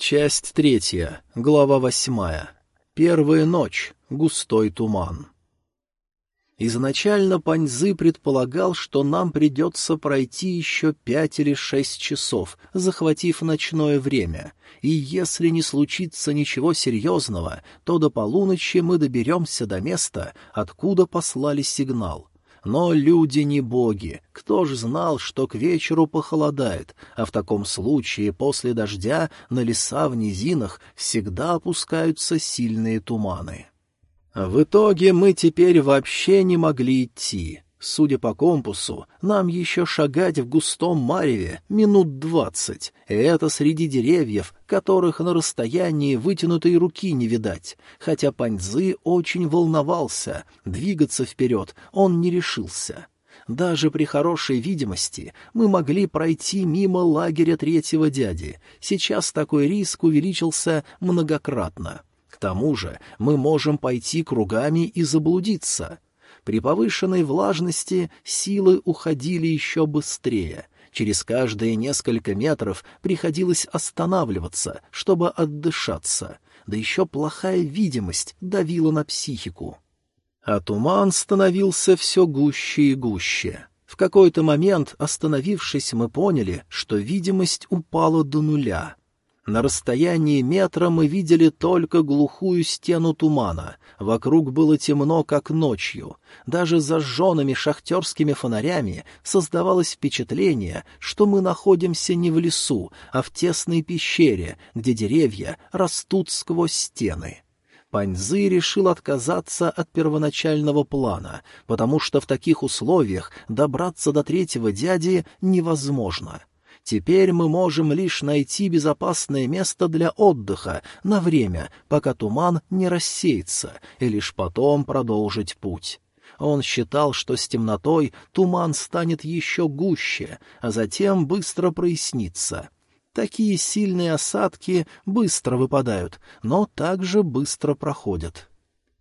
Часть третья, глава восьмая. Первая ночь. Густой туман. Изначально Паньзы предполагал, что нам придется пройти еще пять или шесть часов, захватив ночное время, и если не случится ничего серьезного, то до полуночи мы доберемся до места, откуда послали сигнал. Но люди не боги. Кто ж знал, что к вечеру похолодает, а в таком случае после дождя на леса в низинах всегда опускаются сильные туманы. В итоге мы теперь вообще не могли идти. Судя по компасу, нам еще шагать в густом мареве минут двадцать, это среди деревьев, которых на расстоянии вытянутой руки не видать, хотя Паньзы очень волновался, двигаться вперед он не решился. Даже при хорошей видимости мы могли пройти мимо лагеря третьего дяди, сейчас такой риск увеличился многократно. К тому же мы можем пойти кругами и заблудиться — при повышенной влажности силы уходили еще быстрее. Через каждые несколько метров приходилось останавливаться, чтобы отдышаться. Да еще плохая видимость давила на психику. А туман становился все гуще и гуще. В какой-то момент, остановившись, мы поняли, что видимость упала до нуля — на расстоянии метра мы видели только глухую стену тумана. Вокруг было темно, как ночью. Даже зажженными шахтерскими фонарями создавалось впечатление, что мы находимся не в лесу, а в тесной пещере, где деревья растут сквозь стены. Паньзы решил отказаться от первоначального плана, потому что в таких условиях добраться до третьего дяди невозможно — Теперь мы можем лишь найти безопасное место для отдыха на время, пока туман не рассеется, и лишь потом продолжить путь. Он считал, что с темнотой туман станет еще гуще, а затем быстро прояснится. Такие сильные осадки быстро выпадают, но также быстро проходят.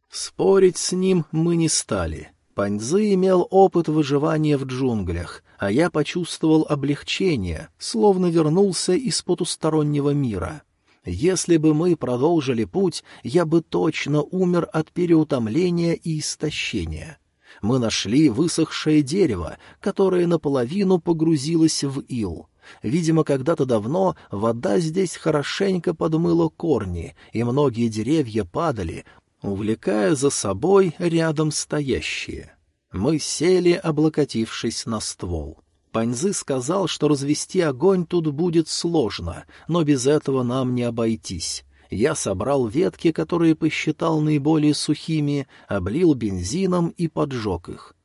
Спорить с ним мы не стали. Паньзы имел опыт выживания в джунглях, а я почувствовал облегчение, словно вернулся из потустороннего мира. Если бы мы продолжили путь, я бы точно умер от переутомления и истощения. Мы нашли высохшее дерево, которое наполовину погрузилось в ил. Видимо, когда-то давно вода здесь хорошенько подмыла корни, и многие деревья падали, увлекая за собой рядом стоящие. Мы сели, облокотившись на ствол. Паньзы сказал, что развести огонь тут будет сложно, но без этого нам не обойтись. Я собрал ветки, которые посчитал наиболее сухими, облил бензином и поджег их.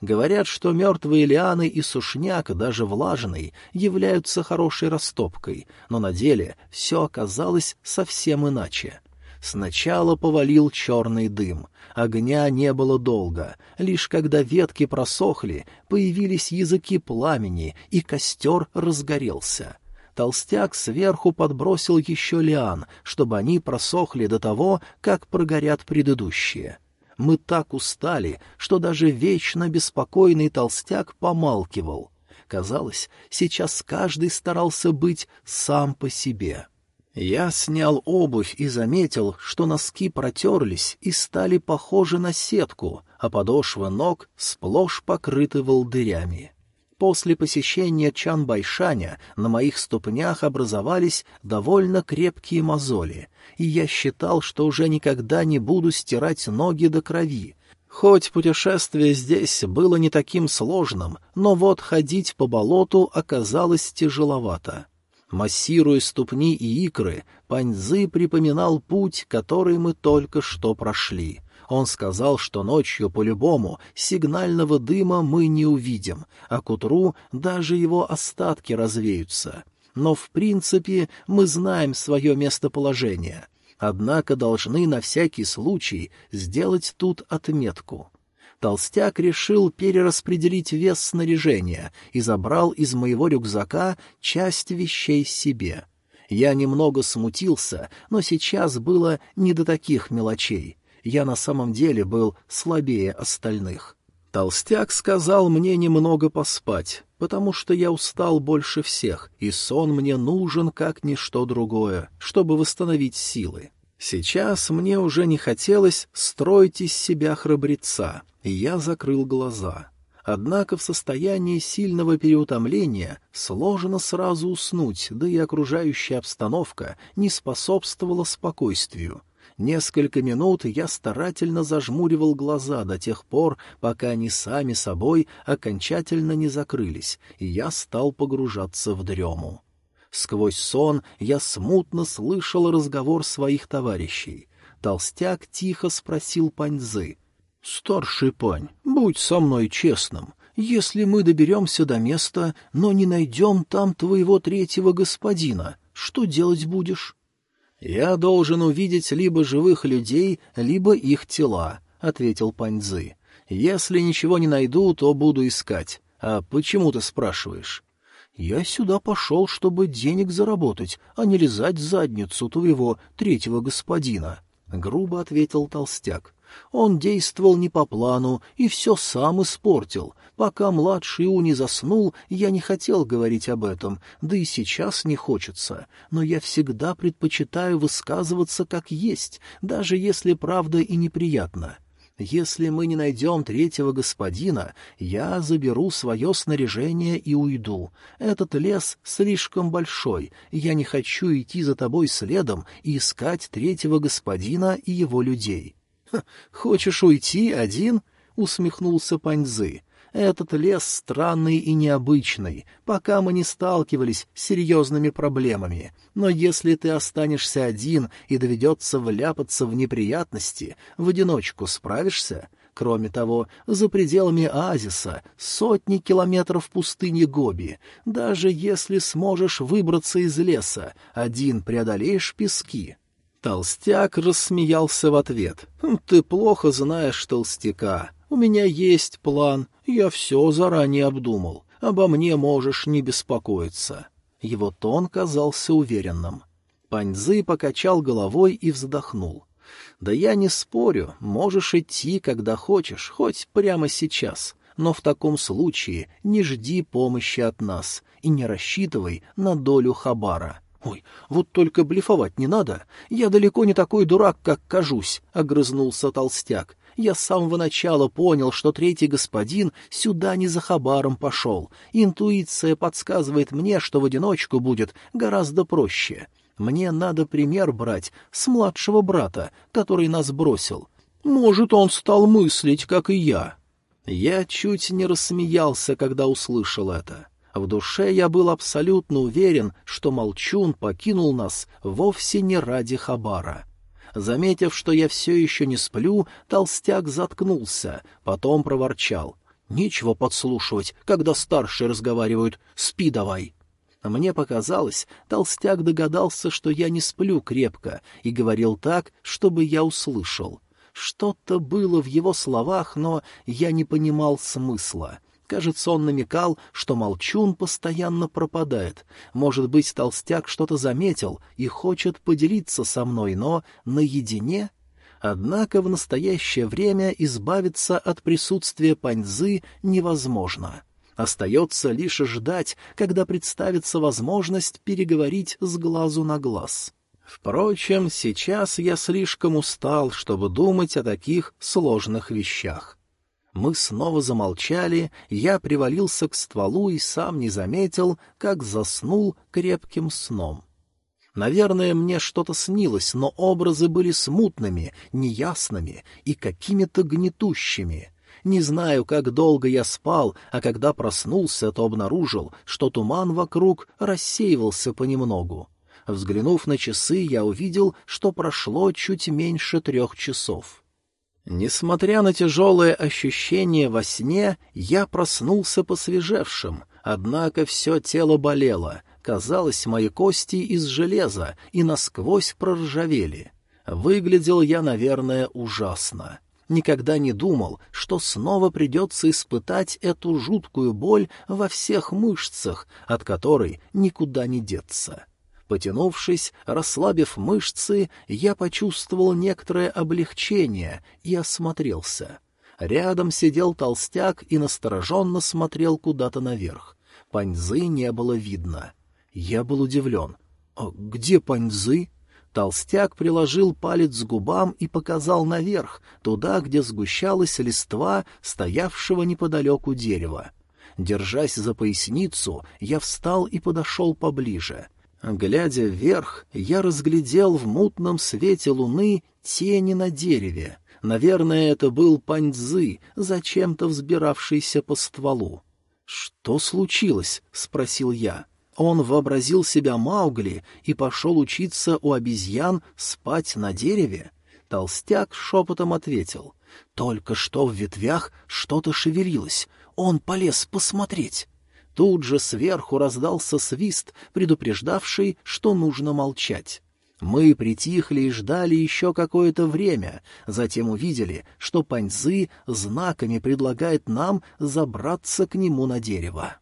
Говорят, что мертвые лианы и сушняк, даже влажный, являются хорошей растопкой, но на деле все оказалось совсем иначе. Сначала повалил черный дым. Огня не было долго. Лишь когда ветки просохли, появились языки пламени, и костер разгорелся. Толстяк сверху подбросил еще лиан, чтобы они просохли до того, как прогорят предыдущие. Мы так устали, что даже вечно беспокойный толстяк помалкивал. Казалось, сейчас каждый старался быть сам по себе. Я снял обувь и заметил, что носки протерлись и стали похожи на сетку, а подошвы ног сплошь покрыты волдырями. После посещения Чанбайшаня на моих ступнях образовались довольно крепкие мозоли, и я считал, что уже никогда не буду стирать ноги до крови. Хоть путешествие здесь было не таким сложным, но вот ходить по болоту оказалось тяжеловато. Массируя ступни и икры, Паньзы припоминал путь, который мы только что прошли. Он сказал, что ночью по-любому сигнального дыма мы не увидим, а к утру даже его остатки развеются. Но в принципе мы знаем свое местоположение. Однако должны на всякий случай сделать тут отметку. Толстяк решил перераспределить вес снаряжения и забрал из моего рюкзака часть вещей себе. Я немного смутился, но сейчас было не до таких мелочей. Я на самом деле был слабее остальных. Толстяк сказал мне немного поспать, потому что я устал больше всех, и сон мне нужен как ничто другое, чтобы восстановить силы. Сейчас мне уже не хотелось строить из себя храбреца, и я закрыл глаза. Однако в состоянии сильного переутомления сложно сразу уснуть, да и окружающая обстановка не способствовала спокойствию. Несколько минут я старательно зажмуривал глаза до тех пор, пока они сами собой окончательно не закрылись, и я стал погружаться в дрему. Сквозь сон я смутно слышал разговор своих товарищей. Толстяк тихо спросил Паньзы. — Старший пань, будь со мной честным. Если мы доберемся до места, но не найдем там твоего третьего господина, что делать будешь? «Я должен увидеть либо живых людей, либо их тела», — ответил Паньцзы. «Если ничего не найду, то буду искать. А почему ты спрашиваешь?» «Я сюда пошел, чтобы денег заработать, а не лизать задницу твоего третьего господина», — грубо ответил толстяк. Он действовал не по плану и все сам испортил. Пока младший У не заснул, я не хотел говорить об этом, да и сейчас не хочется. Но я всегда предпочитаю высказываться как есть, даже если правда и неприятна. Если мы не найдем третьего господина, я заберу свое снаряжение и уйду. Этот лес слишком большой, я не хочу идти за тобой следом и искать третьего господина и его людей. «Хочешь уйти один?» — усмехнулся Паньзы. «Этот лес странный и необычный, пока мы не сталкивались с серьезными проблемами. Но если ты останешься один и доведется вляпаться в неприятности, в одиночку справишься?» Кроме того, за пределами оазиса сотни километров пустыни Гоби. Даже если сможешь выбраться из леса, один преодолеешь пески. Толстяк рассмеялся в ответ. «Хм, «Ты плохо знаешь толстяка. У меня есть план, я все заранее обдумал. Обо мне можешь не беспокоиться». Его тон казался уверенным. Паньзы покачал головой и вздохнул. «Да я не спорю, можешь идти, когда хочешь, хоть прямо сейчас, но в таком случае не жди помощи от нас и не рассчитывай на долю Хабара. «Ой, вот только блефовать не надо. Я далеко не такой дурак, как кажусь», — огрызнулся толстяк. «Я с самого начала понял, что третий господин сюда не за хабаром пошел. Интуиция подсказывает мне, что в одиночку будет гораздо проще. Мне надо пример брать с младшего брата, который нас бросил. Может, он стал мыслить, как и я». Я чуть не рассмеялся, когда услышал это. В душе я был абсолютно уверен, что Молчун покинул нас вовсе не ради Хабара. Заметив, что я все еще не сплю, толстяк заткнулся, потом проворчал. «Нечего подслушивать, когда старшие разговаривают. Спи давай». Мне показалось, толстяк догадался, что я не сплю крепко, и говорил так, чтобы я услышал. Что-то было в его словах, но я не понимал смысла. Кажется, он намекал, что молчун постоянно пропадает. Может быть, толстяк что-то заметил и хочет поделиться со мной, но наедине? Однако в настоящее время избавиться от присутствия паньзы невозможно. Остается лишь ждать, когда представится возможность переговорить с глазу на глаз. Впрочем, сейчас я слишком устал, чтобы думать о таких сложных вещах. Мы снова замолчали, я привалился к стволу и сам не заметил, как заснул крепким сном. Наверное, мне что-то снилось, но образы были смутными, неясными и какими-то гнетущими. Не знаю, как долго я спал, а когда проснулся, то обнаружил, что туман вокруг рассеивался понемногу. Взглянув на часы, я увидел, что прошло чуть меньше трех часов. Несмотря на тяжелое ощущение во сне, я проснулся посвежевшим, однако все тело болело, казалось, мои кости из железа и насквозь проржавели. Выглядел я, наверное, ужасно. Никогда не думал, что снова придется испытать эту жуткую боль во всех мышцах, от которой никуда не деться. Потянувшись, расслабив мышцы, я почувствовал некоторое облегчение и осмотрелся. Рядом сидел толстяк и настороженно смотрел куда-то наверх. Паньзы не было видно. Я был удивлен. «А где Паньзы?» Толстяк приложил палец к губам и показал наверх, туда, где сгущалась листва стоявшего неподалеку дерева. Держась за поясницу, я встал и подошел поближе. Глядя вверх, я разглядел в мутном свете луны тени на дереве. Наверное, это был паньцзы, зачем-то взбиравшийся по стволу. «Что случилось?» — спросил я. Он вообразил себя Маугли и пошел учиться у обезьян спать на дереве? Толстяк шепотом ответил. Только что в ветвях что-то шевелилось. Он полез посмотреть. Тут же сверху раздался свист, предупреждавший, что нужно молчать. Мы притихли и ждали еще какое-то время, затем увидели, что Паньзы знаками предлагает нам забраться к нему на дерево.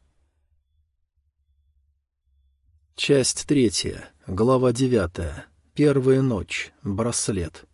Часть третья, глава девятая. Первая ночь. Браслет.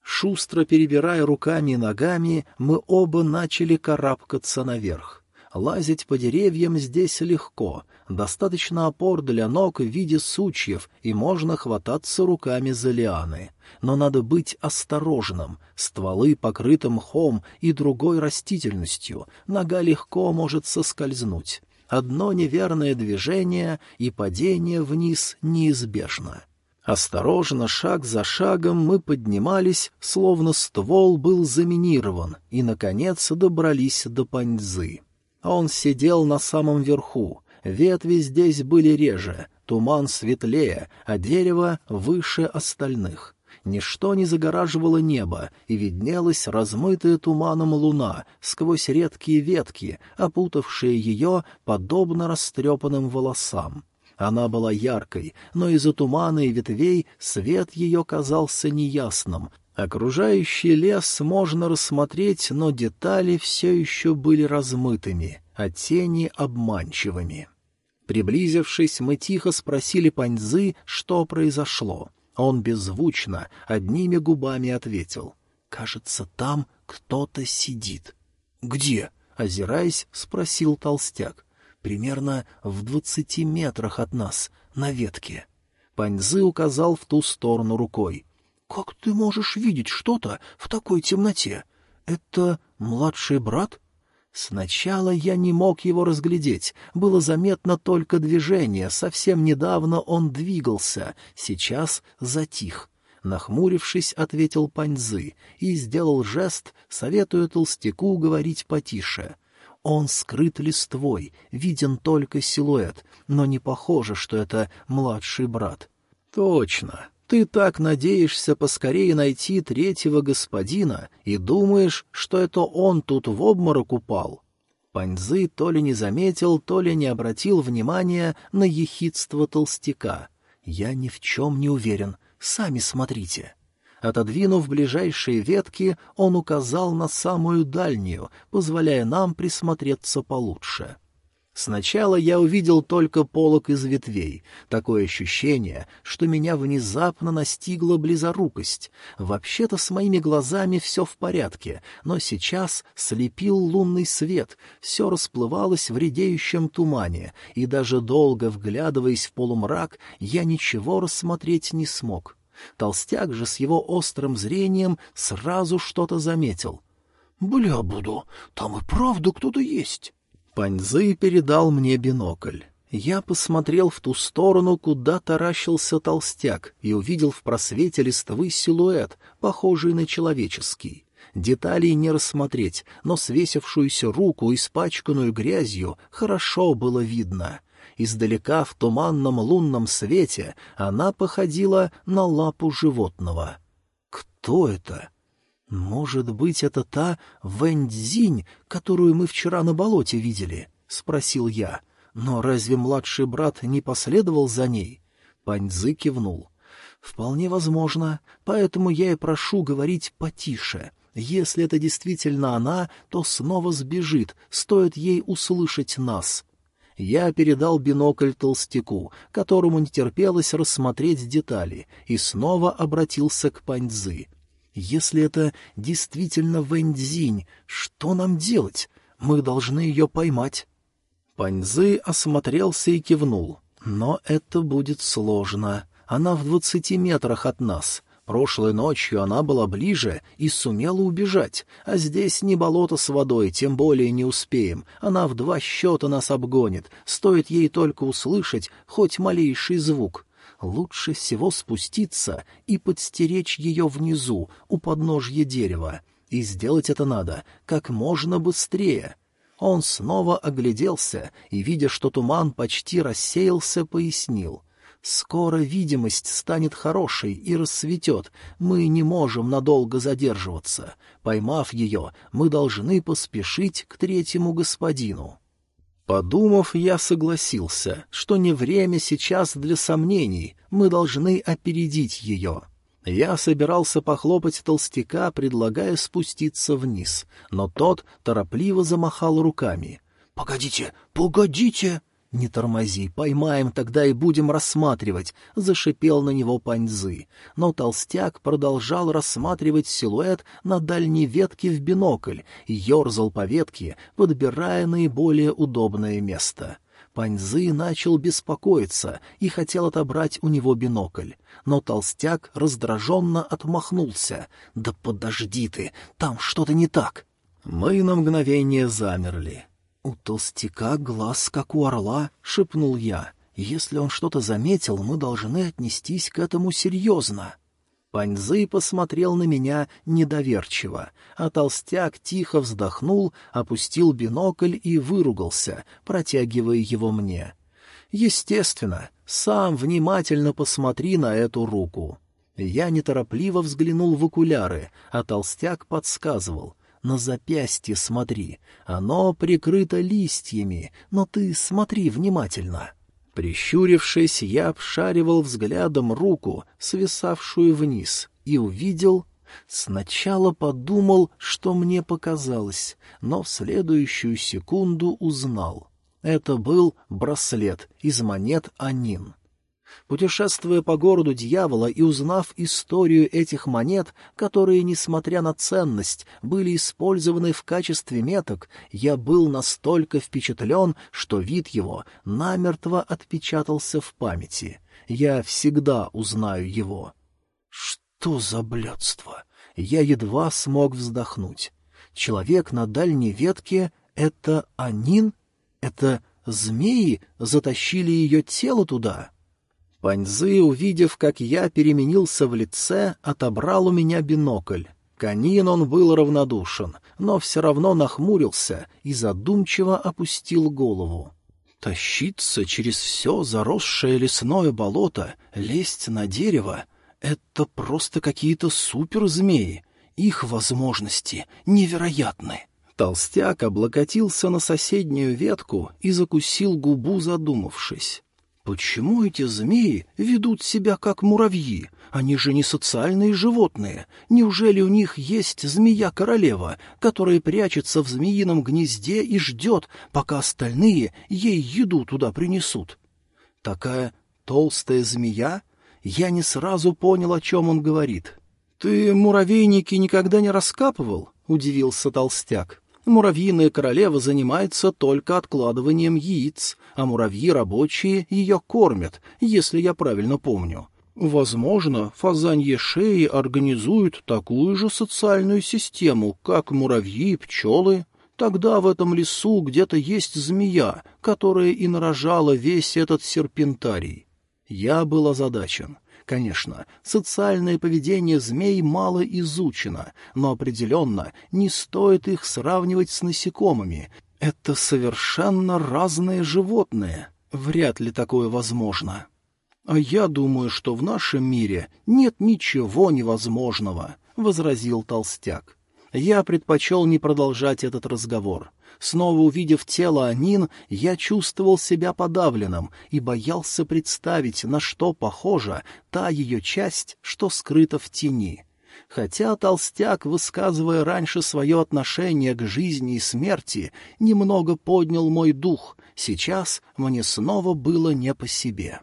Шустро перебирая руками и ногами, мы оба начали карабкаться наверх. Лазить по деревьям здесь легко, Достаточно опор для ног в виде сучьев, и можно хвататься руками за лианы. Но надо быть осторожным. Стволы покрыты мхом и другой растительностью. Нога легко может соскользнуть. Одно неверное движение, и падение вниз неизбежно. Осторожно, шаг за шагом мы поднимались, словно ствол был заминирован, и, наконец, добрались до паньзы. Он сидел на самом верху, Ветви здесь были реже, туман светлее, а дерево выше остальных. Ничто не загораживало небо, и виднелась размытая туманом луна сквозь редкие ветки, опутавшие ее подобно растрепанным волосам. Она была яркой, но из-за тумана и ветвей свет ее казался неясным. Окружающий лес можно рассмотреть, но детали все еще были размытыми, а тени — обманчивыми. Приблизившись, мы тихо спросили Паньзы, что произошло. Он беззвучно, одними губами ответил. «Кажется, там кто-то сидит». «Где?» — озираясь, спросил толстяк. «Примерно в двадцати метрах от нас, на ветке». Паньзы указал в ту сторону рукой. «Как ты можешь видеть что-то в такой темноте? Это младший брат?» Сначала я не мог его разглядеть, было заметно только движение, совсем недавно он двигался, сейчас затих. Нахмурившись, ответил Паньзы и сделал жест, советуя толстяку говорить потише. Он скрыт листвой, виден только силуэт, но не похоже, что это младший брат. — Точно, ты так надеешься поскорее найти третьего господина и думаешь, что это он тут в обморок упал. Паньзы то ли не заметил, то ли не обратил внимания на ехидство толстяка. Я ни в чем не уверен, сами смотрите. Отодвинув ближайшие ветки, он указал на самую дальнюю, позволяя нам присмотреться получше. — Сначала я увидел только полок из ветвей. Такое ощущение, что меня внезапно настигла близорукость. Вообще-то с моими глазами все в порядке, но сейчас слепил лунный свет, все расплывалось в редеющем тумане, и даже долго вглядываясь в полумрак, я ничего рассмотреть не смог. Толстяк же с его острым зрением сразу что-то заметил. «Бля, буду, там и правда кто-то есть». Паньзы передал мне бинокль. Я посмотрел в ту сторону, куда таращился толстяк, и увидел в просвете листвы силуэт, похожий на человеческий. Деталей не рассмотреть, но свесившуюся руку, испачканную грязью, хорошо было видно. Издалека в туманном лунном свете она походила на лапу животного. Кто это? «Может быть, это та Вэньцзинь, которую мы вчера на болоте видели?» — спросил я. «Но разве младший брат не последовал за ней?» Паньзы кивнул. «Вполне возможно, поэтому я и прошу говорить потише. Если это действительно она, то снова сбежит, стоит ей услышать нас». Я передал бинокль толстяку, которому не терпелось рассмотреть детали, и снова обратился к Паньзы. Если это действительно Вэньцзинь, что нам делать? Мы должны ее поймать. Паньзы осмотрелся и кивнул. Но это будет сложно. Она в двадцати метрах от нас. Прошлой ночью она была ближе и сумела убежать, а здесь не болото с водой, тем более не успеем. Она в два счета нас обгонит, стоит ей только услышать хоть малейший звук. Лучше всего спуститься и подстеречь ее внизу, у подножья дерева. И сделать это надо как можно быстрее. Он снова огляделся и, видя, что туман почти рассеялся, пояснил — Скоро видимость станет хорошей и рассветет. Мы не можем надолго задерживаться. Поймав ее, мы должны поспешить к третьему господину. Подумав, я согласился, что не время сейчас для сомнений, мы должны опередить ее. Я собирался похлопать толстяка, предлагая спуститься вниз, но тот торопливо замахал руками. «Погодите, погодите!» «Не тормози, поймаем, тогда и будем рассматривать», — зашипел на него Паньзы. Но толстяк продолжал рассматривать силуэт на дальней ветке в бинокль и ерзал по ветке, подбирая наиболее удобное место. Паньзы начал беспокоиться и хотел отобрать у него бинокль. Но толстяк раздраженно отмахнулся. «Да подожди ты, там что-то не так!» Мы на мгновение замерли. «У толстяка глаз, как у орла», — шепнул я. «Если он что-то заметил, мы должны отнестись к этому серьезно». Паньзы посмотрел на меня недоверчиво, а толстяк тихо вздохнул, опустил бинокль и выругался, протягивая его мне. «Естественно, сам внимательно посмотри на эту руку». Я неторопливо взглянул в окуляры, а толстяк подсказывал. На запястье смотри, оно прикрыто листьями, но ты смотри внимательно». Прищурившись, я обшаривал взглядом руку, свисавшую вниз, и увидел... Сначала подумал, что мне показалось, но в следующую секунду узнал. Это был браслет из монет Анин. Путешествуя по городу дьявола и узнав историю этих монет, которые, несмотря на ценность, были использованы в качестве меток, я был настолько впечатлен, что вид его намертво отпечатался в памяти. Я всегда узнаю его. Что за блядство? Я едва смог вздохнуть. Человек на дальней ветке — это Анин? Это змеи затащили ее тело туда?» Паньзы, увидев, как я переменился в лице, отобрал у меня бинокль. Канин он был равнодушен, но все равно нахмурился и задумчиво опустил голову. Тащиться через все заросшее лесное болото, лезть на дерево — это просто какие-то суперзмеи. Их возможности невероятны. Толстяк облокотился на соседнюю ветку и закусил губу, задумавшись. Почему эти змеи ведут себя как муравьи? Они же не социальные животные. Неужели у них есть змея-королева, которая прячется в змеином гнезде и ждет, пока остальные ей еду туда принесут? Такая толстая змея? Я не сразу понял, о чем он говорит. — Ты муравейники никогда не раскапывал? — удивился толстяк. Муравьиная королева занимается только откладыванием яиц, а муравьи рабочие ее кормят, если я правильно помню. Возможно, фазанье шеи организуют такую же социальную систему, как муравьи пчелы. Тогда в этом лесу где-то есть змея, которая и нарожала весь этот серпентарий. Я был озадачен. Конечно, социальное поведение змей мало изучено, но определенно не стоит их сравнивать с насекомыми. Это совершенно разные животные. Вряд ли такое возможно. А я думаю, что в нашем мире нет ничего невозможного, — возразил толстяк. Я предпочел не продолжать этот разговор. Снова увидев тело Анин, я чувствовал себя подавленным и боялся представить, на что похожа та ее часть, что скрыта в тени. Хотя толстяк, высказывая раньше свое отношение к жизни и смерти, немного поднял мой дух, сейчас мне снова было не по себе.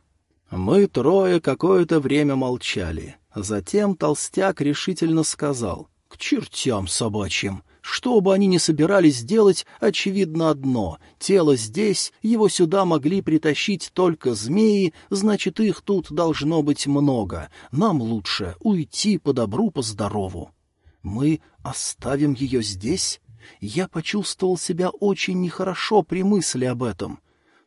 Мы трое какое-то время молчали. Затем толстяк решительно сказал «К чертям собачьим!» Что бы они ни собирались делать, очевидно одно — тело здесь, его сюда могли притащить только змеи, значит, их тут должно быть много. Нам лучше уйти по добру, по здорову. Мы оставим ее здесь? Я почувствовал себя очень нехорошо при мысли об этом.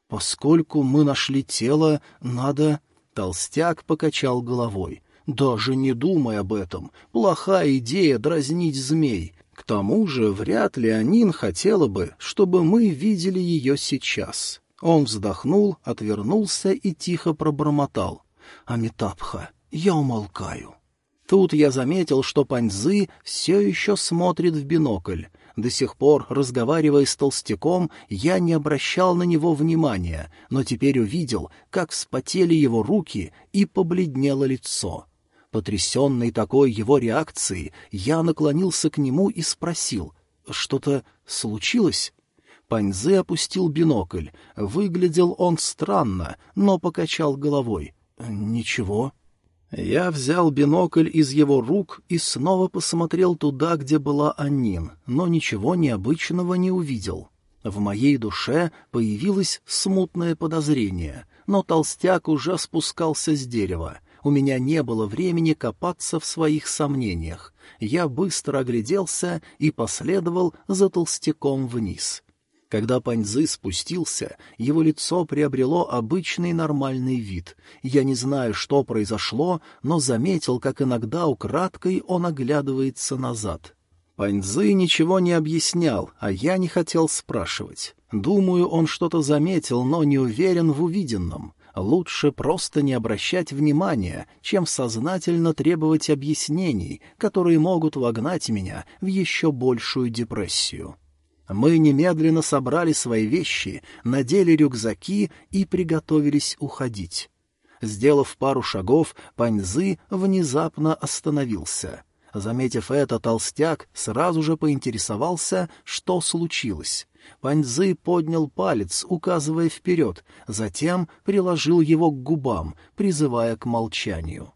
Поскольку мы нашли тело, надо... Толстяк покачал головой. «Даже не думай об этом. Плохая идея дразнить змей. К тому же вряд ли Анин хотела бы, чтобы мы видели ее сейчас. Он вздохнул, отвернулся и тихо пробормотал. «Амитабха, я умолкаю». Тут я заметил, что Паньзы все еще смотрит в бинокль. До сих пор, разговаривая с толстяком, я не обращал на него внимания, но теперь увидел, как вспотели его руки и побледнело лицо. Потрясенный такой его реакцией, я наклонился к нему и спросил, «Что-то случилось?» Паньзе опустил бинокль. Выглядел он странно, но покачал головой. «Ничего». Я взял бинокль из его рук и снова посмотрел туда, где была Аннин, но ничего необычного не увидел. В моей душе появилось смутное подозрение, но толстяк уже спускался с дерева. У меня не было времени копаться в своих сомнениях. Я быстро огляделся и последовал за толстяком вниз. Когда Паньзы спустился, его лицо приобрело обычный нормальный вид. Я не знаю, что произошло, но заметил, как иногда украдкой он оглядывается назад. Паньзы ничего не объяснял, а я не хотел спрашивать. Думаю, он что-то заметил, но не уверен в увиденном. Лучше просто не обращать внимания, чем сознательно требовать объяснений, которые могут вогнать меня в еще большую депрессию. Мы немедленно собрали свои вещи, надели рюкзаки и приготовились уходить. Сделав пару шагов, Паньзы внезапно остановился. Заметив это, толстяк сразу же поинтересовался, что случилось. Паньзы поднял палец, указывая вперед, затем приложил его к губам, призывая к молчанию.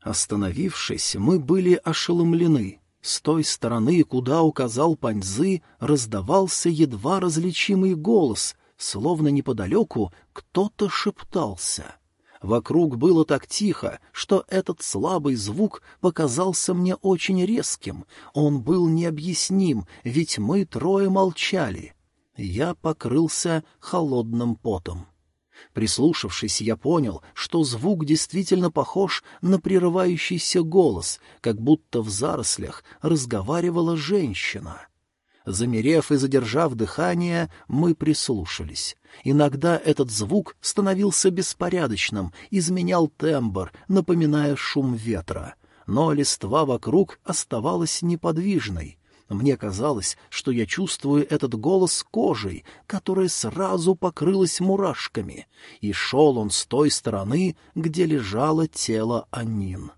Остановившись, мы были ошеломлены. С той стороны, куда указал Паньзы, раздавался едва различимый голос, словно неподалеку кто-то шептался. Вокруг было так тихо, что этот слабый звук показался мне очень резким. Он был необъясним, ведь мы трое молчали. Я покрылся холодным потом. Прислушавшись, я понял, что звук действительно похож на прерывающийся голос, как будто в зарослях разговаривала женщина. Замерев и задержав дыхание, мы прислушались. Иногда этот звук становился беспорядочным, изменял тембр, напоминая шум ветра. Но листва вокруг оставалась неподвижной. Мне казалось, что я чувствую этот голос кожей, которая сразу покрылась мурашками, и шел он с той стороны, где лежало тело Анин.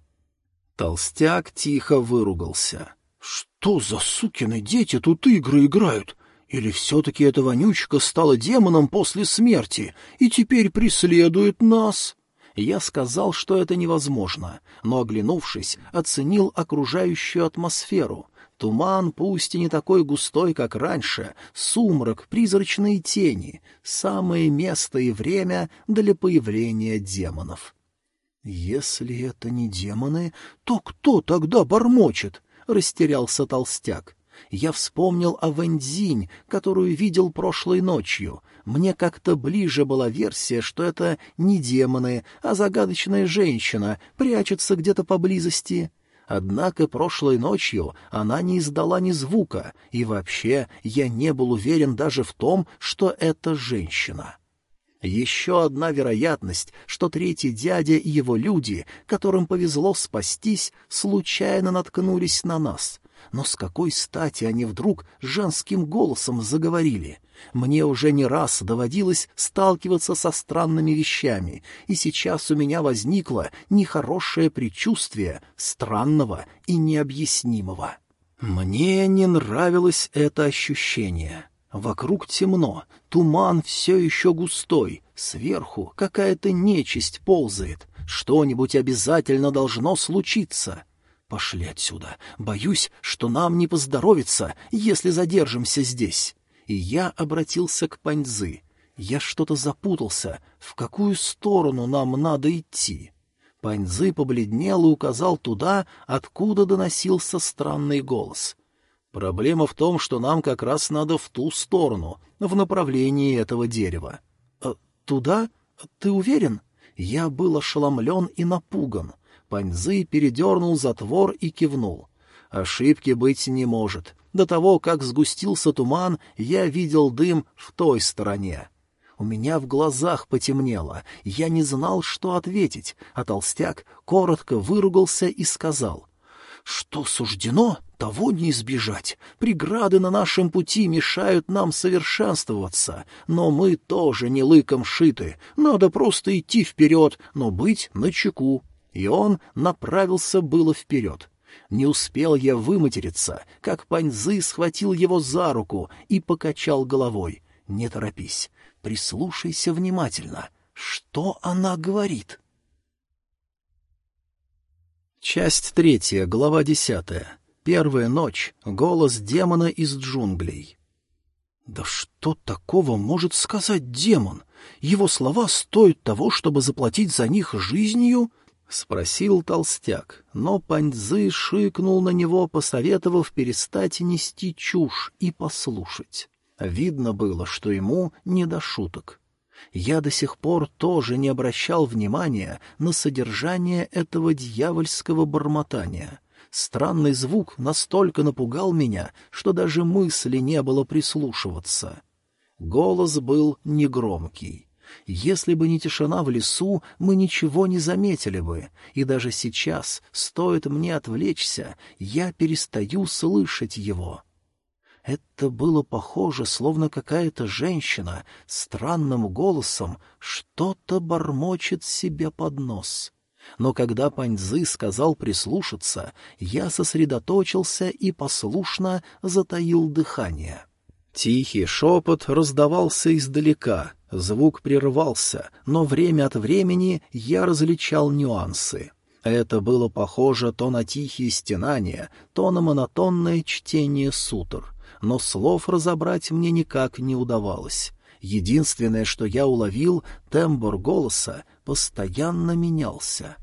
Толстяк тихо выругался. «Что за сукины дети тут игры играют? Или все-таки эта вонючка стала демоном после смерти и теперь преследует нас?» Я сказал, что это невозможно, но, оглянувшись, оценил окружающую атмосферу — Туман, пусть и не такой густой, как раньше, сумрак, призрачные тени — самое место и время для появления демонов. «Если это не демоны, то кто тогда бормочет?» — растерялся толстяк. Я вспомнил о Вэньцзинь, которую видел прошлой ночью. Мне как-то ближе была версия, что это не демоны, а загадочная женщина прячется где-то поблизости. Однако прошлой ночью она не издала ни звука, и вообще я не был уверен даже в том, что это женщина. Еще одна вероятность, что третий дядя и его люди, которым повезло спастись, случайно наткнулись на нас. Но с какой стати они вдруг женским голосом заговорили? Мне уже не раз доводилось сталкиваться со странными вещами, и сейчас у меня возникло нехорошее предчувствие странного и необъяснимого. Мне не нравилось это ощущение. Вокруг темно, туман все еще густой, сверху какая-то нечисть ползает. Что-нибудь обязательно должно случиться. Пошли отсюда. Боюсь, что нам не поздоровится, если задержимся здесь. И я обратился к Паньзы. Я что-то запутался. В какую сторону нам надо идти? Паньзы побледнел и указал туда, откуда доносился странный голос. Проблема в том, что нам как раз надо в ту сторону, в направлении этого дерева. «Э, «Туда? Ты уверен?» Я был ошеломлен и напуган. Паньзы передернул затвор и кивнул. Ошибки быть не может. До того, как сгустился туман, я видел дым в той стороне. У меня в глазах потемнело, я не знал, что ответить, а толстяк коротко выругался и сказал, «Что суждено, того не избежать. Преграды на нашем пути мешают нам совершенствоваться, но мы тоже не лыком шиты, надо просто идти вперед, но быть начеку». И он направился было вперед. Не успел я выматериться, как Паньзы схватил его за руку и покачал головой. «Не торопись, Прислушайся внимательно. Что она говорит? Часть третья, глава десятая. Первая ночь. Голос демона из джунглей. Да что такого может сказать демон? Его слова стоят того, чтобы заплатить за них жизнью? — спросил толстяк, но Паньзы шикнул на него, посоветовав перестать нести чушь и послушать. Видно было, что ему не до шуток. Я до сих пор тоже не обращал внимания на содержание этого дьявольского бормотания. Странный звук настолько напугал меня, что даже мысли не было прислушиваться. Голос был негромкий. Если бы не тишина в лесу, мы ничего не заметили бы, и даже сейчас, стоит мне отвлечься, я перестаю слышать его. Это было похоже, словно какая-то женщина странным голосом что-то бормочет себе под нос. Но когда Паньзы сказал прислушаться, я сосредоточился и послушно затаил дыхание. Тихий шепот раздавался издалека, звук прерывался, но время от времени я различал нюансы. Это было похоже то на тихие стенания, то на монотонное чтение сутр но слов разобрать мне никак не удавалось. Единственное, что я уловил, тембр голоса постоянно менялся.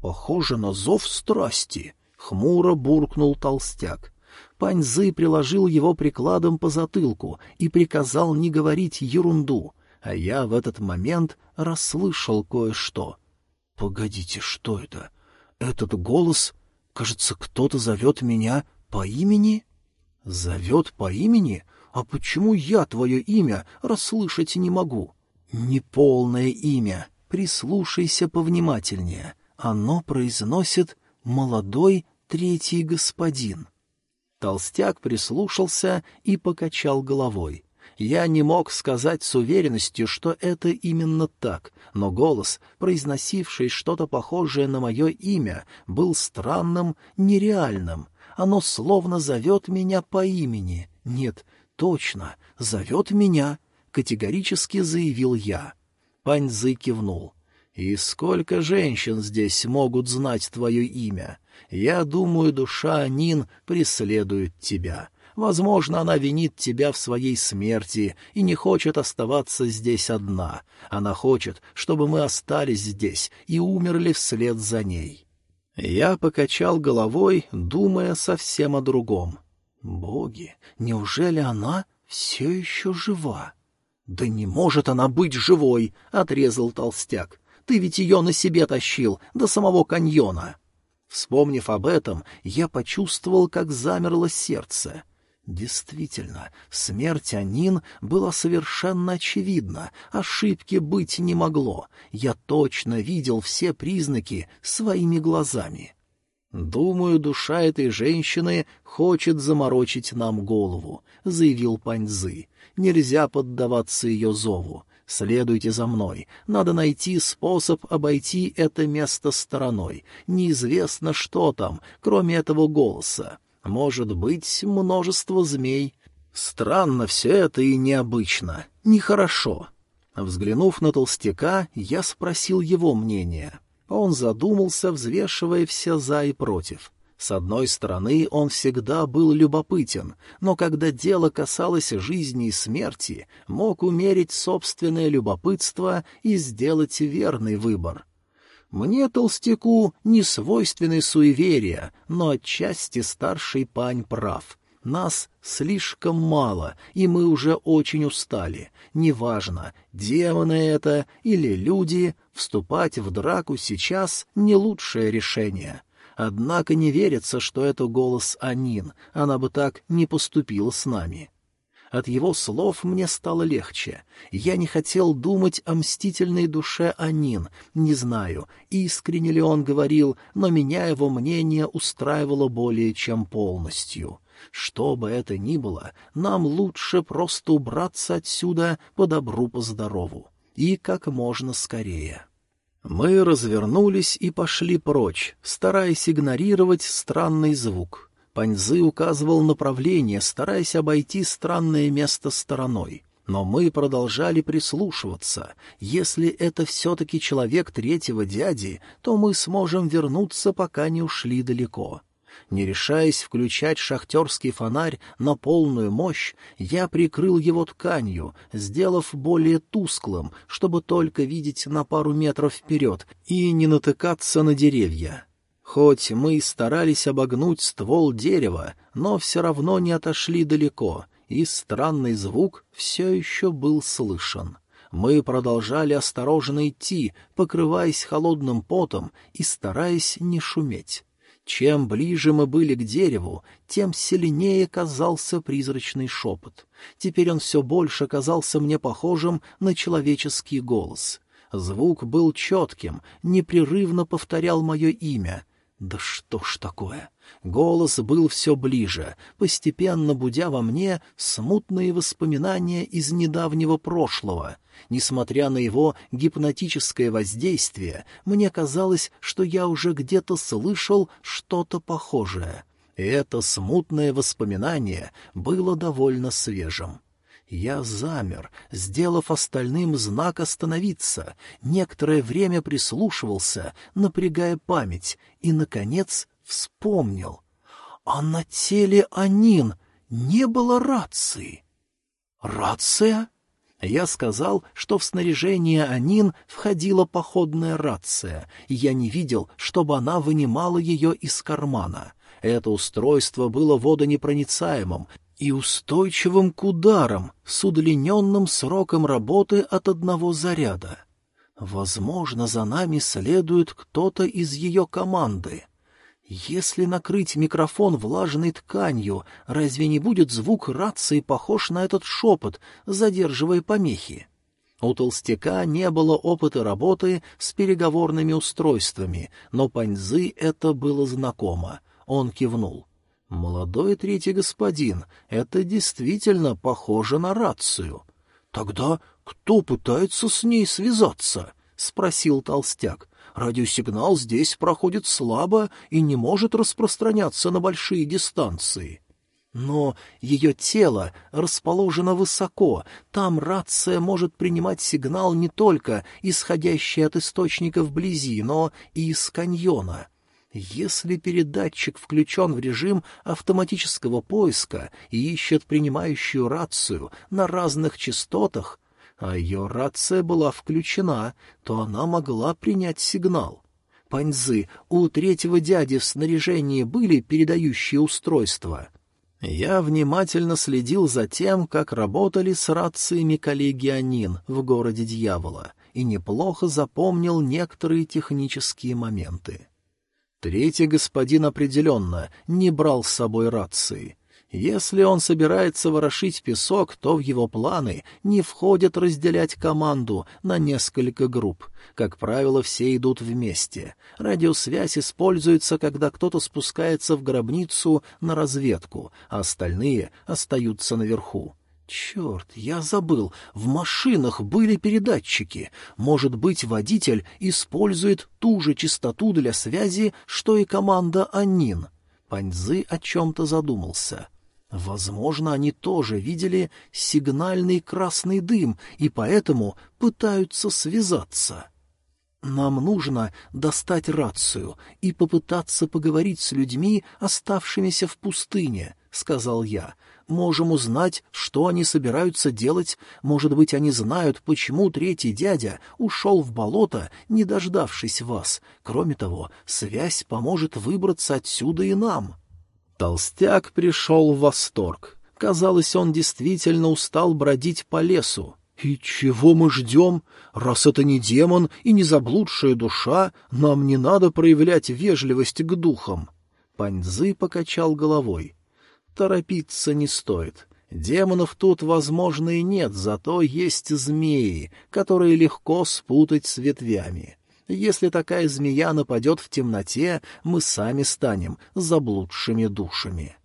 «Похоже на зов страсти», — хмуро буркнул толстяк. Паньзы приложил его прикладом по затылку и приказал не говорить ерунду, а я в этот момент расслышал кое-что. «Погодите, что это? Этот голос... Кажется, кто-то зовет меня по имени?» Зовет по имени? А почему я твое имя расслышать не могу? Неполное имя. Прислушайся повнимательнее. Оно произносит «молодой третий господин». Толстяк прислушался и покачал головой. Я не мог сказать с уверенностью, что это именно так, но голос, произносивший что-то похожее на мое имя, был странным, нереальным — оно словно зовет меня по имени. Нет, точно, зовет меня, — категорически заявил я. Паньзы кивнул. «И сколько женщин здесь могут знать твое имя? Я думаю, душа Нин преследует тебя. Возможно, она винит тебя в своей смерти и не хочет оставаться здесь одна. Она хочет, чтобы мы остались здесь и умерли вслед за ней. Я покачал головой, думая совсем о другом. Боги, неужели она все еще жива? Да не может она быть живой, отрезал толстяк. Ты ведь ее на себе тащил до самого каньона. Вспомнив об этом, я почувствовал, как замерло сердце. Действительно, смерть Анин была совершенно очевидна, ошибки быть не могло. Я точно видел все признаки своими глазами. «Думаю, душа этой женщины хочет заморочить нам голову», — заявил Паньзы. «Нельзя поддаваться ее зову. Следуйте за мной. Надо найти способ обойти это место стороной. Неизвестно, что там, кроме этого голоса. Может быть, множество змей. Странно все это и необычно. Нехорошо. Взглянув на толстяка, я спросил его мнение. Он задумался, взвешивая все «за» и «против». С одной стороны, он всегда был любопытен, но когда дело касалось жизни и смерти, мог умерить собственное любопытство и сделать верный выбор. Мне, толстяку, не свойственны суеверия, но отчасти старший пань прав. Нас слишком мало, и мы уже очень устали. Неважно, демоны это или люди, вступать в драку сейчас — не лучшее решение. Однако не верится, что это голос Анин, она бы так не поступила с нами. От его слов мне стало легче. Я не хотел думать о мстительной душе Анин. Не знаю, искренне ли он говорил, но меня его мнение устраивало более чем полностью. Что бы это ни было, нам лучше просто убраться отсюда по добру, по. И как можно скорее. Мы развернулись и пошли прочь, стараясь игнорировать странный звук. Паньзы указывал направление, стараясь обойти странное место стороной. Но мы продолжали прислушиваться. Если это все-таки человек третьего дяди, то мы сможем вернуться, пока не ушли далеко. Не решаясь включать шахтерский фонарь на полную мощь, я прикрыл его тканью, сделав более тусклым, чтобы только видеть на пару метров вперед и не натыкаться на деревья. Хоть мы и старались обогнуть ствол дерева, но все равно не отошли далеко, и странный звук все еще был слышен. Мы продолжали осторожно идти, покрываясь холодным потом и стараясь не шуметь. Чем ближе мы были к дереву, тем сильнее казался призрачный шепот. Теперь он все больше казался мне похожим на человеческий голос. Звук был четким, непрерывно повторял мое имя. Да что ж такое? Голос был все ближе, постепенно будя во мне смутные воспоминания из недавнего прошлого. Несмотря на его гипнотическое воздействие, мне казалось, что я уже где-то слышал что-то похожее. И это смутное воспоминание было довольно свежим. Я замер, сделав остальным знак остановиться, некоторое время прислушивался, напрягая память, и, наконец, вспомнил. А на теле Анин не было рации. Рация? Я сказал, что в снаряжение Анин входила походная рация, и я не видел, чтобы она вынимала ее из кармана. Это устройство было водонепроницаемым и устойчивым к ударам, с удлиненным сроком работы от одного заряда. Возможно, за нами следует кто-то из ее команды. Если накрыть микрофон влажной тканью, разве не будет звук рации похож на этот шепот, задерживая помехи? У толстяка не было опыта работы с переговорными устройствами, но Паньзы это было знакомо. Он кивнул. «Молодой третий господин, это действительно похоже на рацию». «Тогда кто пытается с ней связаться?» — спросил толстяк. Радиосигнал здесь проходит слабо и не может распространяться на большие дистанции. Но ее тело расположено высоко, там рация может принимать сигнал не только исходящий от источника вблизи, но и из каньона. Если передатчик включен в режим автоматического поиска и ищет принимающую рацию на разных частотах, а ее рация была включена, то она могла принять сигнал. Паньзы, у третьего дяди в снаряжении были передающие устройства. Я внимательно следил за тем, как работали с рациями коллеги Анин в городе Дьявола, и неплохо запомнил некоторые технические моменты. Третий господин определенно не брал с собой рации. Если он собирается ворошить песок, то в его планы не входит разделять команду на несколько групп. Как правило, все идут вместе. Радиосвязь используется, когда кто-то спускается в гробницу на разведку, а остальные остаются наверху. Черт, я забыл, в машинах были передатчики. Может быть, водитель использует ту же частоту для связи, что и команда Анин. Паньзы о чем-то задумался. Возможно, они тоже видели сигнальный красный дым и поэтому пытаются связаться. «Нам нужно достать рацию и попытаться поговорить с людьми, оставшимися в пустыне», — сказал я. «Можем узнать, что они собираются делать. Может быть, они знают, почему третий дядя ушел в болото, не дождавшись вас. Кроме того, связь поможет выбраться отсюда и нам». Толстяк пришел в восторг. Казалось, он действительно устал бродить по лесу. «И чего мы ждем? Раз это не демон и не заблудшая душа, нам не надо проявлять вежливость к духам». Паньзы покачал головой. «Торопиться не стоит. Демонов тут, возможно, и нет, зато есть змеи, которые легко спутать с ветвями. Если такая змея нападет в темноте, мы сами станем заблудшими душами».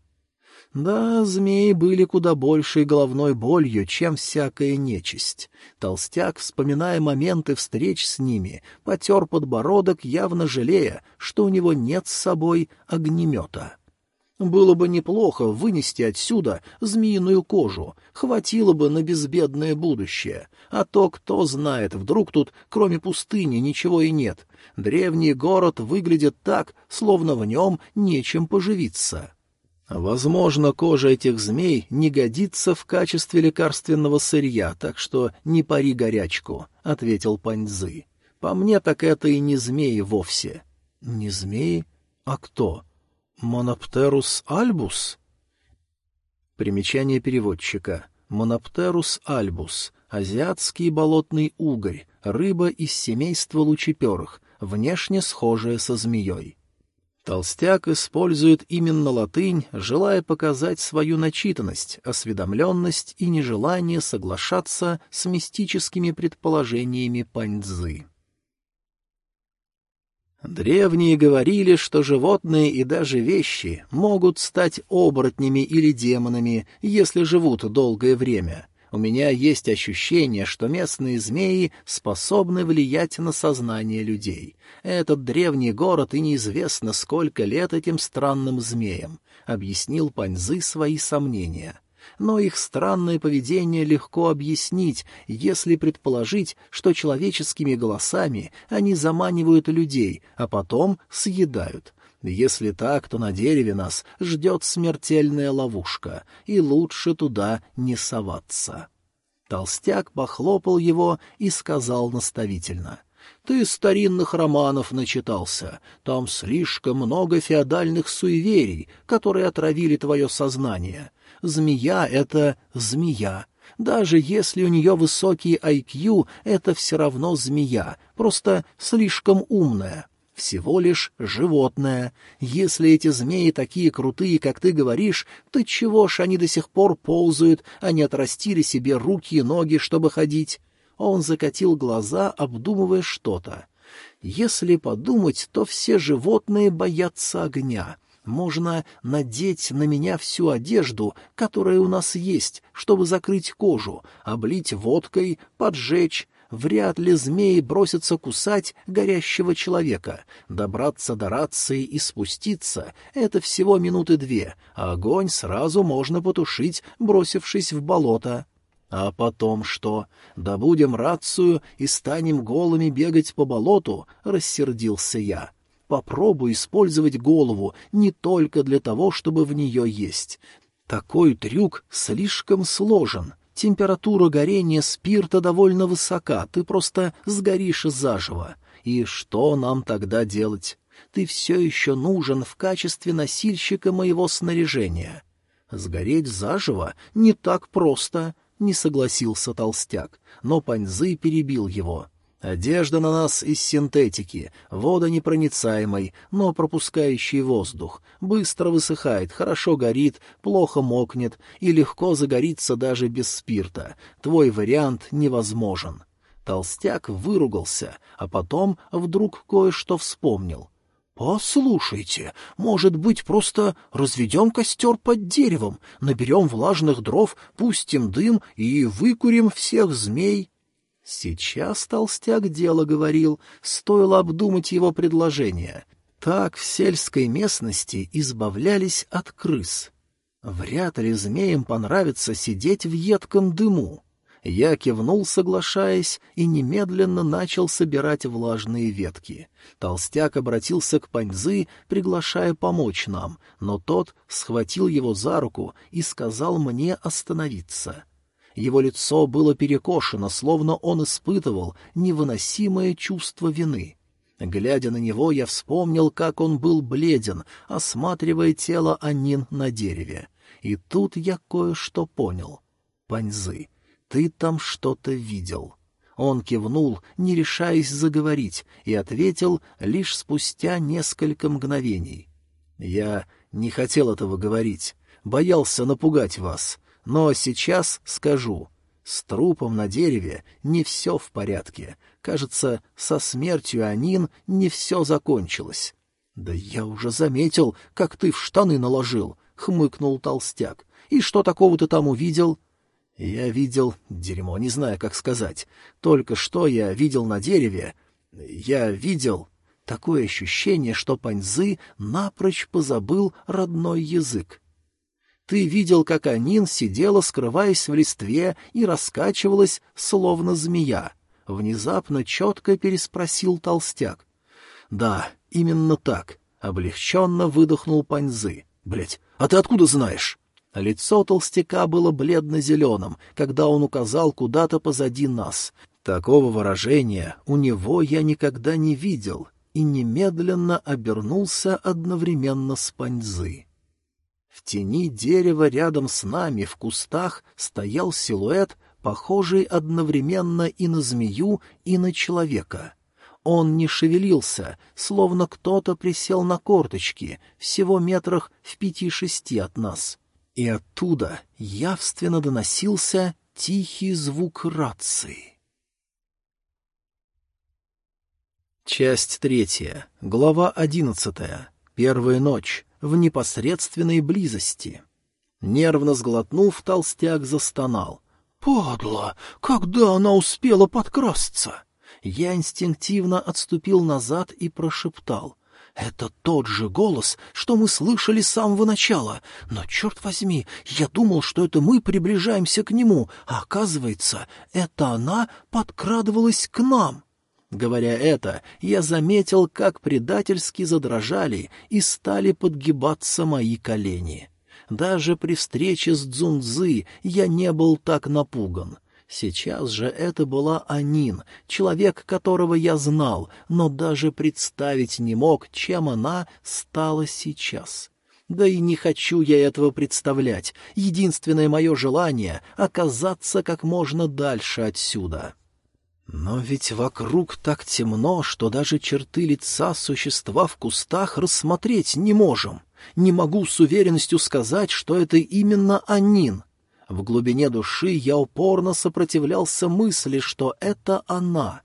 Да, змеи были куда большей головной болью, чем всякая нечисть. Толстяк, вспоминая моменты встреч с ними, потер подбородок, явно жалея, что у него нет с собой огнемета. Было бы неплохо вынести отсюда змеиную кожу, хватило бы на безбедное будущее. А то, кто знает, вдруг тут, кроме пустыни, ничего и нет. Древний город выглядит так, словно в нем нечем поживиться. Возможно, кожа этих змей не годится в качестве лекарственного сырья, так что не пари горячку, — ответил Паньзы. По мне так это и не змеи вовсе. Не змеи? А кто? Моноптерус альбус? Примечание переводчика. Моноптерус альбус — азиатский болотный угорь, рыба из семейства лучеперых, внешне схожая со змеей. Толстяк использует именно латынь, желая показать свою начитанность, осведомленность и нежелание соглашаться с мистическими предположениями паньцзы. Древние говорили, что животные и даже вещи могут стать оборотнями или демонами, если живут долгое время — у меня есть ощущение, что местные змеи способны влиять на сознание людей. Этот древний город и неизвестно, сколько лет этим странным змеям, — объяснил Паньзы свои сомнения. Но их странное поведение легко объяснить, если предположить, что человеческими голосами они заманивают людей, а потом съедают. Если так, то на дереве нас ждет смертельная ловушка, и лучше туда не соваться. Толстяк похлопал его и сказал наставительно. — Ты старинных романов начитался. Там слишком много феодальных суеверий, которые отравили твое сознание. Змея — это змея. Даже если у нее высокий IQ, это все равно змея, просто слишком умная всего лишь животное. Если эти змеи такие крутые, как ты говоришь, то чего ж они до сих пор ползают, а не отрастили себе руки и ноги, чтобы ходить? Он закатил глаза, обдумывая что-то. Если подумать, то все животные боятся огня. Можно надеть на меня всю одежду, которая у нас есть, чтобы закрыть кожу, облить водкой, поджечь, Вряд ли змеи бросятся кусать горящего человека. Добраться до рации и спуститься — это всего минуты две, а огонь сразу можно потушить, бросившись в болото. А потом что? Добудем рацию и станем голыми бегать по болоту? — рассердился я. Попробуй использовать голову не только для того, чтобы в нее есть. Такой трюк слишком сложен — Температура горения спирта довольно высока, ты просто сгоришь заживо. И что нам тогда делать? Ты все еще нужен в качестве носильщика моего снаряжения. Сгореть заживо не так просто, — не согласился толстяк, но Паньзы перебил его. Одежда на нас из синтетики, водонепроницаемой, но пропускающей воздух. Быстро высыхает, хорошо горит, плохо мокнет и легко загорится даже без спирта. Твой вариант невозможен. Толстяк выругался, а потом вдруг кое-что вспомнил. «Послушайте, может быть, просто разведем костер под деревом, наберем влажных дров, пустим дым и выкурим всех змей?» Сейчас толстяк дело говорил, стоило обдумать его предложение. Так в сельской местности избавлялись от крыс. Вряд ли змеям понравится сидеть в едком дыму. Я кивнул, соглашаясь, и немедленно начал собирать влажные ветки. Толстяк обратился к Паньзы, приглашая помочь нам, но тот схватил его за руку и сказал мне остановиться. Его лицо было перекошено, словно он испытывал невыносимое чувство вины. Глядя на него, я вспомнил, как он был бледен, осматривая тело Анин на дереве. И тут я кое-что понял. Паньзы ты там что-то видел». Он кивнул, не решаясь заговорить, и ответил лишь спустя несколько мгновений. «Я не хотел этого говорить, боялся напугать вас, но сейчас скажу. С трупом на дереве не все в порядке. Кажется, со смертью Анин не все закончилось». «Да я уже заметил, как ты в штаны наложил», — хмыкнул толстяк. «И что такого ты там увидел?» Я видел... Дерьмо, не знаю, как сказать. Только что я видел на дереве... Я видел... Такое ощущение, что Паньзы напрочь позабыл родной язык. Ты видел, как Анин сидела, скрываясь в листве, и раскачивалась, словно змея. Внезапно четко переспросил толстяк. — Да, именно так. Облегченно выдохнул Паньзы. — Блять, а ты откуда знаешь? Лицо толстяка было бледно-зеленым, когда он указал куда-то позади нас. Такого выражения у него я никогда не видел и немедленно обернулся одновременно с паньзы. В тени дерева рядом с нами в кустах стоял силуэт, похожий одновременно и на змею, и на человека. Он не шевелился, словно кто-то присел на корточки, всего метрах в пяти-шести от нас и оттуда явственно доносился тихий звук рации. Часть третья, глава одиннадцатая. Первая ночь. В непосредственной близости. Нервно сглотнув, толстяк застонал. «Падла! Когда она успела подкрасться?» Я инстинктивно отступил назад и прошептал. Это тот же голос, что мы слышали с самого начала, но, черт возьми, я думал, что это мы приближаемся к нему, а оказывается, это она подкрадывалась к нам. Говоря это, я заметил, как предательски задрожали и стали подгибаться мои колени. Даже при встрече с Дзунзы я не был так напуган. Сейчас же это была Анин, человек, которого я знал, но даже представить не мог, чем она стала сейчас. Да и не хочу я этого представлять. Единственное мое желание — оказаться как можно дальше отсюда. Но ведь вокруг так темно, что даже черты лица существа в кустах рассмотреть не можем. Не могу с уверенностью сказать, что это именно Анин. В глубине души я упорно сопротивлялся мысли, что это она.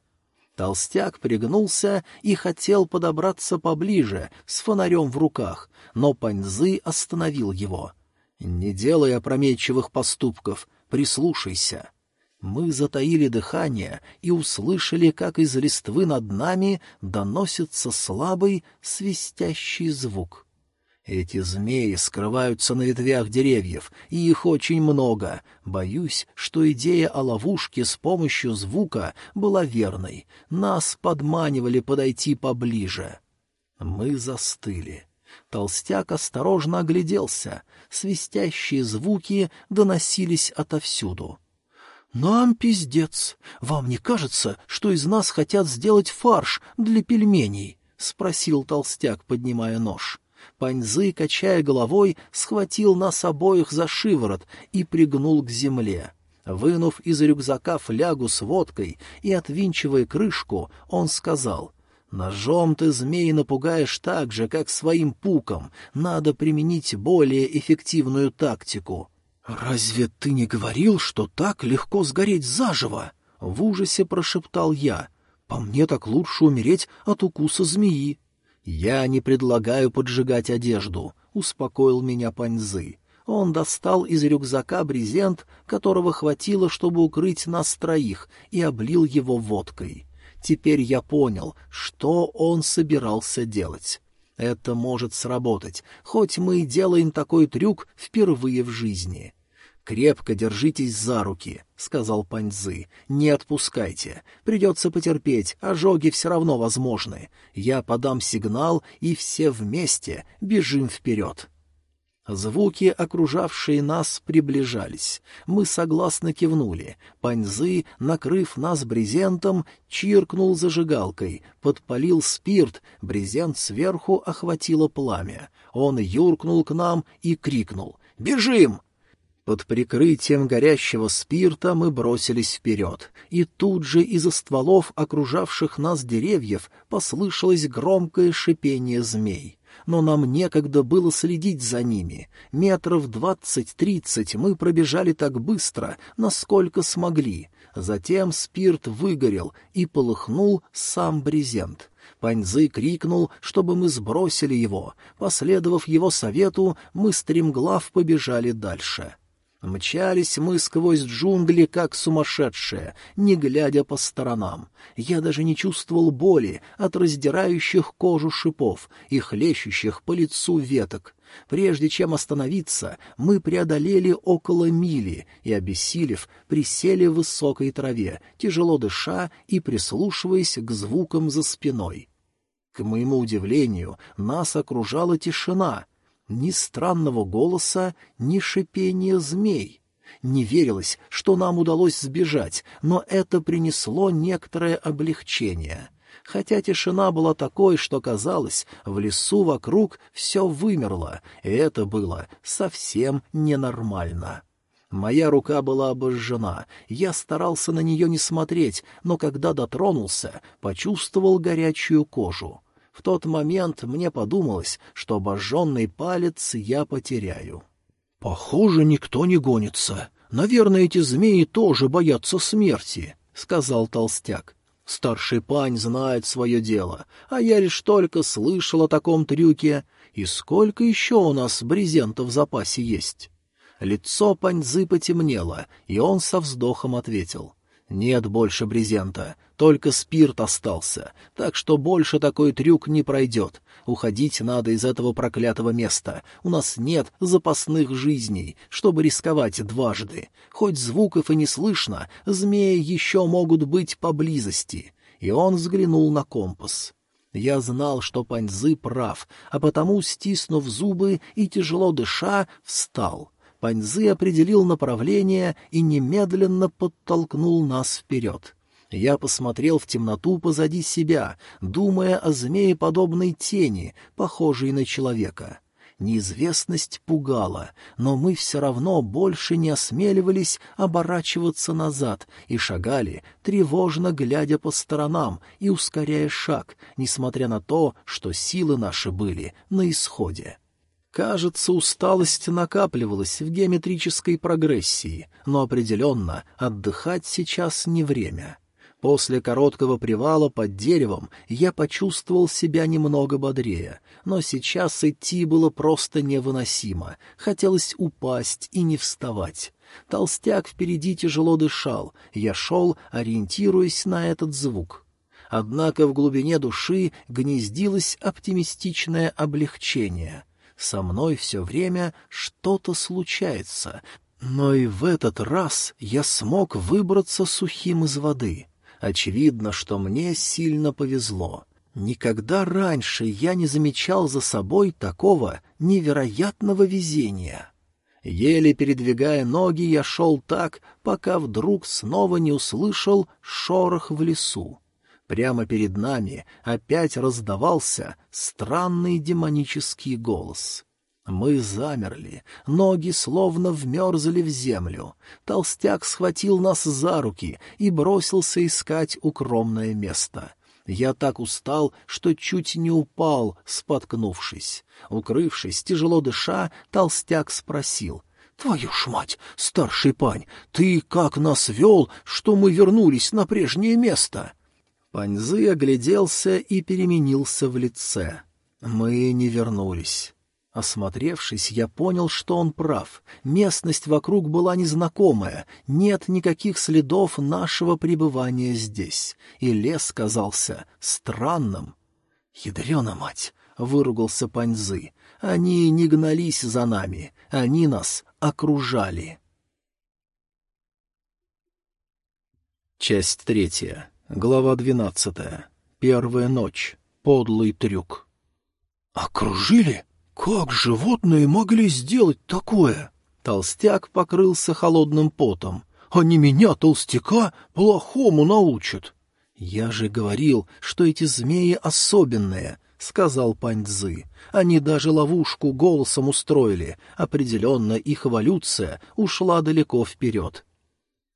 Толстяк пригнулся и хотел подобраться поближе, с фонарем в руках, но Паньзы остановил его. «Не делай опрометчивых поступков, прислушайся». Мы затаили дыхание и услышали, как из листвы над нами доносится слабый свистящий звук. Эти змеи скрываются на ветвях деревьев, и их очень много. Боюсь, что идея о ловушке с помощью звука была верной. Нас подманивали подойти поближе. Мы застыли. Толстяк осторожно огляделся. Свистящие звуки доносились отовсюду. «Нам пиздец. Вам не кажется, что из нас хотят сделать фарш для пельменей?» — спросил толстяк, поднимая нож. Паньзы, качая головой, схватил нас обоих за шиворот и пригнул к земле. Вынув из рюкзака флягу с водкой и отвинчивая крышку, он сказал — Ножом ты змей напугаешь так же, как своим пуком. Надо применить более эффективную тактику. — Разве ты не говорил, что так легко сгореть заживо? — в ужасе прошептал я. — По мне так лучше умереть от укуса змеи. «Я не предлагаю поджигать одежду», — успокоил меня Паньзы. Он достал из рюкзака брезент, которого хватило, чтобы укрыть нас троих, и облил его водкой. Теперь я понял, что он собирался делать. Это может сработать, хоть мы и делаем такой трюк впервые в жизни. «Крепко держитесь за руки», — сказал Паньзы. «Не отпускайте. Придется потерпеть, ожоги все равно возможны. Я подам сигнал, и все вместе бежим вперед». Звуки, окружавшие нас, приближались. Мы согласно кивнули. Паньзы, накрыв нас брезентом, чиркнул зажигалкой, подпалил спирт, брезент сверху охватило пламя. Он юркнул к нам и крикнул «Бежим!» Под прикрытием горящего спирта мы бросились вперед, и тут же из-за стволов окружавших нас деревьев послышалось громкое шипение змей. Но нам некогда было следить за ними. Метров двадцать-тридцать мы пробежали так быстро, насколько смогли. Затем спирт выгорел и полыхнул сам брезент. Паньзы крикнул, чтобы мы сбросили его. Последовав его совету, мы стремглав побежали дальше. Мчались мы сквозь джунгли, как сумасшедшие, не глядя по сторонам. Я даже не чувствовал боли от раздирающих кожу шипов и хлещущих по лицу веток. Прежде чем остановиться, мы преодолели около мили и, обессилев, присели в высокой траве, тяжело дыша и прислушиваясь к звукам за спиной. К моему удивлению, нас окружала тишина, ни странного голоса, ни шипения змей. Не верилось, что нам удалось сбежать, но это принесло некоторое облегчение. Хотя тишина была такой, что казалось, в лесу вокруг все вымерло, и это было совсем ненормально. Моя рука была обожжена, я старался на нее не смотреть, но когда дотронулся, почувствовал горячую кожу. В тот момент мне подумалось, что обожженный палец я потеряю. «Похоже, никто не гонится. Наверное, эти змеи тоже боятся смерти», — сказал толстяк. «Старший пань знает свое дело, а я лишь только слышал о таком трюке. И сколько еще у нас брезента в запасе есть?» Лицо паньзы потемнело, и он со вздохом ответил. «Нет больше брезента. Только спирт остался, так что больше такой трюк не пройдет. Уходить надо из этого проклятого места. У нас нет запасных жизней, чтобы рисковать дважды. Хоть звуков и не слышно, змеи еще могут быть поблизости. И он взглянул на компас. Я знал, что Паньзы прав, а потому, стиснув зубы и тяжело дыша, встал. Паньзы определил направление и немедленно подтолкнул нас вперед. Я посмотрел в темноту позади себя, думая о змееподобной тени, похожей на человека. Неизвестность пугала, но мы все равно больше не осмеливались оборачиваться назад и шагали, тревожно глядя по сторонам и ускоряя шаг, несмотря на то, что силы наши были на исходе. Кажется, усталость накапливалась в геометрической прогрессии, но определенно отдыхать сейчас не время. После короткого привала под деревом я почувствовал себя немного бодрее, но сейчас идти было просто невыносимо, хотелось упасть и не вставать. Толстяк впереди тяжело дышал, я шел, ориентируясь на этот звук. Однако в глубине души гнездилось оптимистичное облегчение. Со мной все время что-то случается, но и в этот раз я смог выбраться сухим из воды. Очевидно, что мне сильно повезло. Никогда раньше я не замечал за собой такого невероятного везения. Еле передвигая ноги, я шел так, пока вдруг снова не услышал шорох в лесу. Прямо перед нами опять раздавался странный демонический голос. Мы замерли, ноги словно вмерзли в землю. Толстяк схватил нас за руки и бросился искать укромное место. Я так устал, что чуть не упал, споткнувшись. Укрывшись, тяжело дыша, толстяк спросил — «Твою ж мать, старший пань, ты как нас вел, что мы вернулись на прежнее место?» Паньзы огляделся и переменился в лице. Мы не вернулись. Осмотревшись, я понял, что он прав. Местность вокруг была незнакомая, нет никаких следов нашего пребывания здесь, и лес казался странным. «Ядрена мать!» — выругался Паньзы. «Они не гнались за нами, они нас окружали». Часть третья. Глава двенадцатая. Первая ночь. Подлый трюк. «Окружили? Как животные могли сделать такое?» Толстяк покрылся холодным потом. «Они меня, толстяка, плохому научат!» «Я же говорил, что эти змеи особенные», — сказал Паньцзы. «Они даже ловушку голосом устроили. Определенно, их эволюция ушла далеко вперед.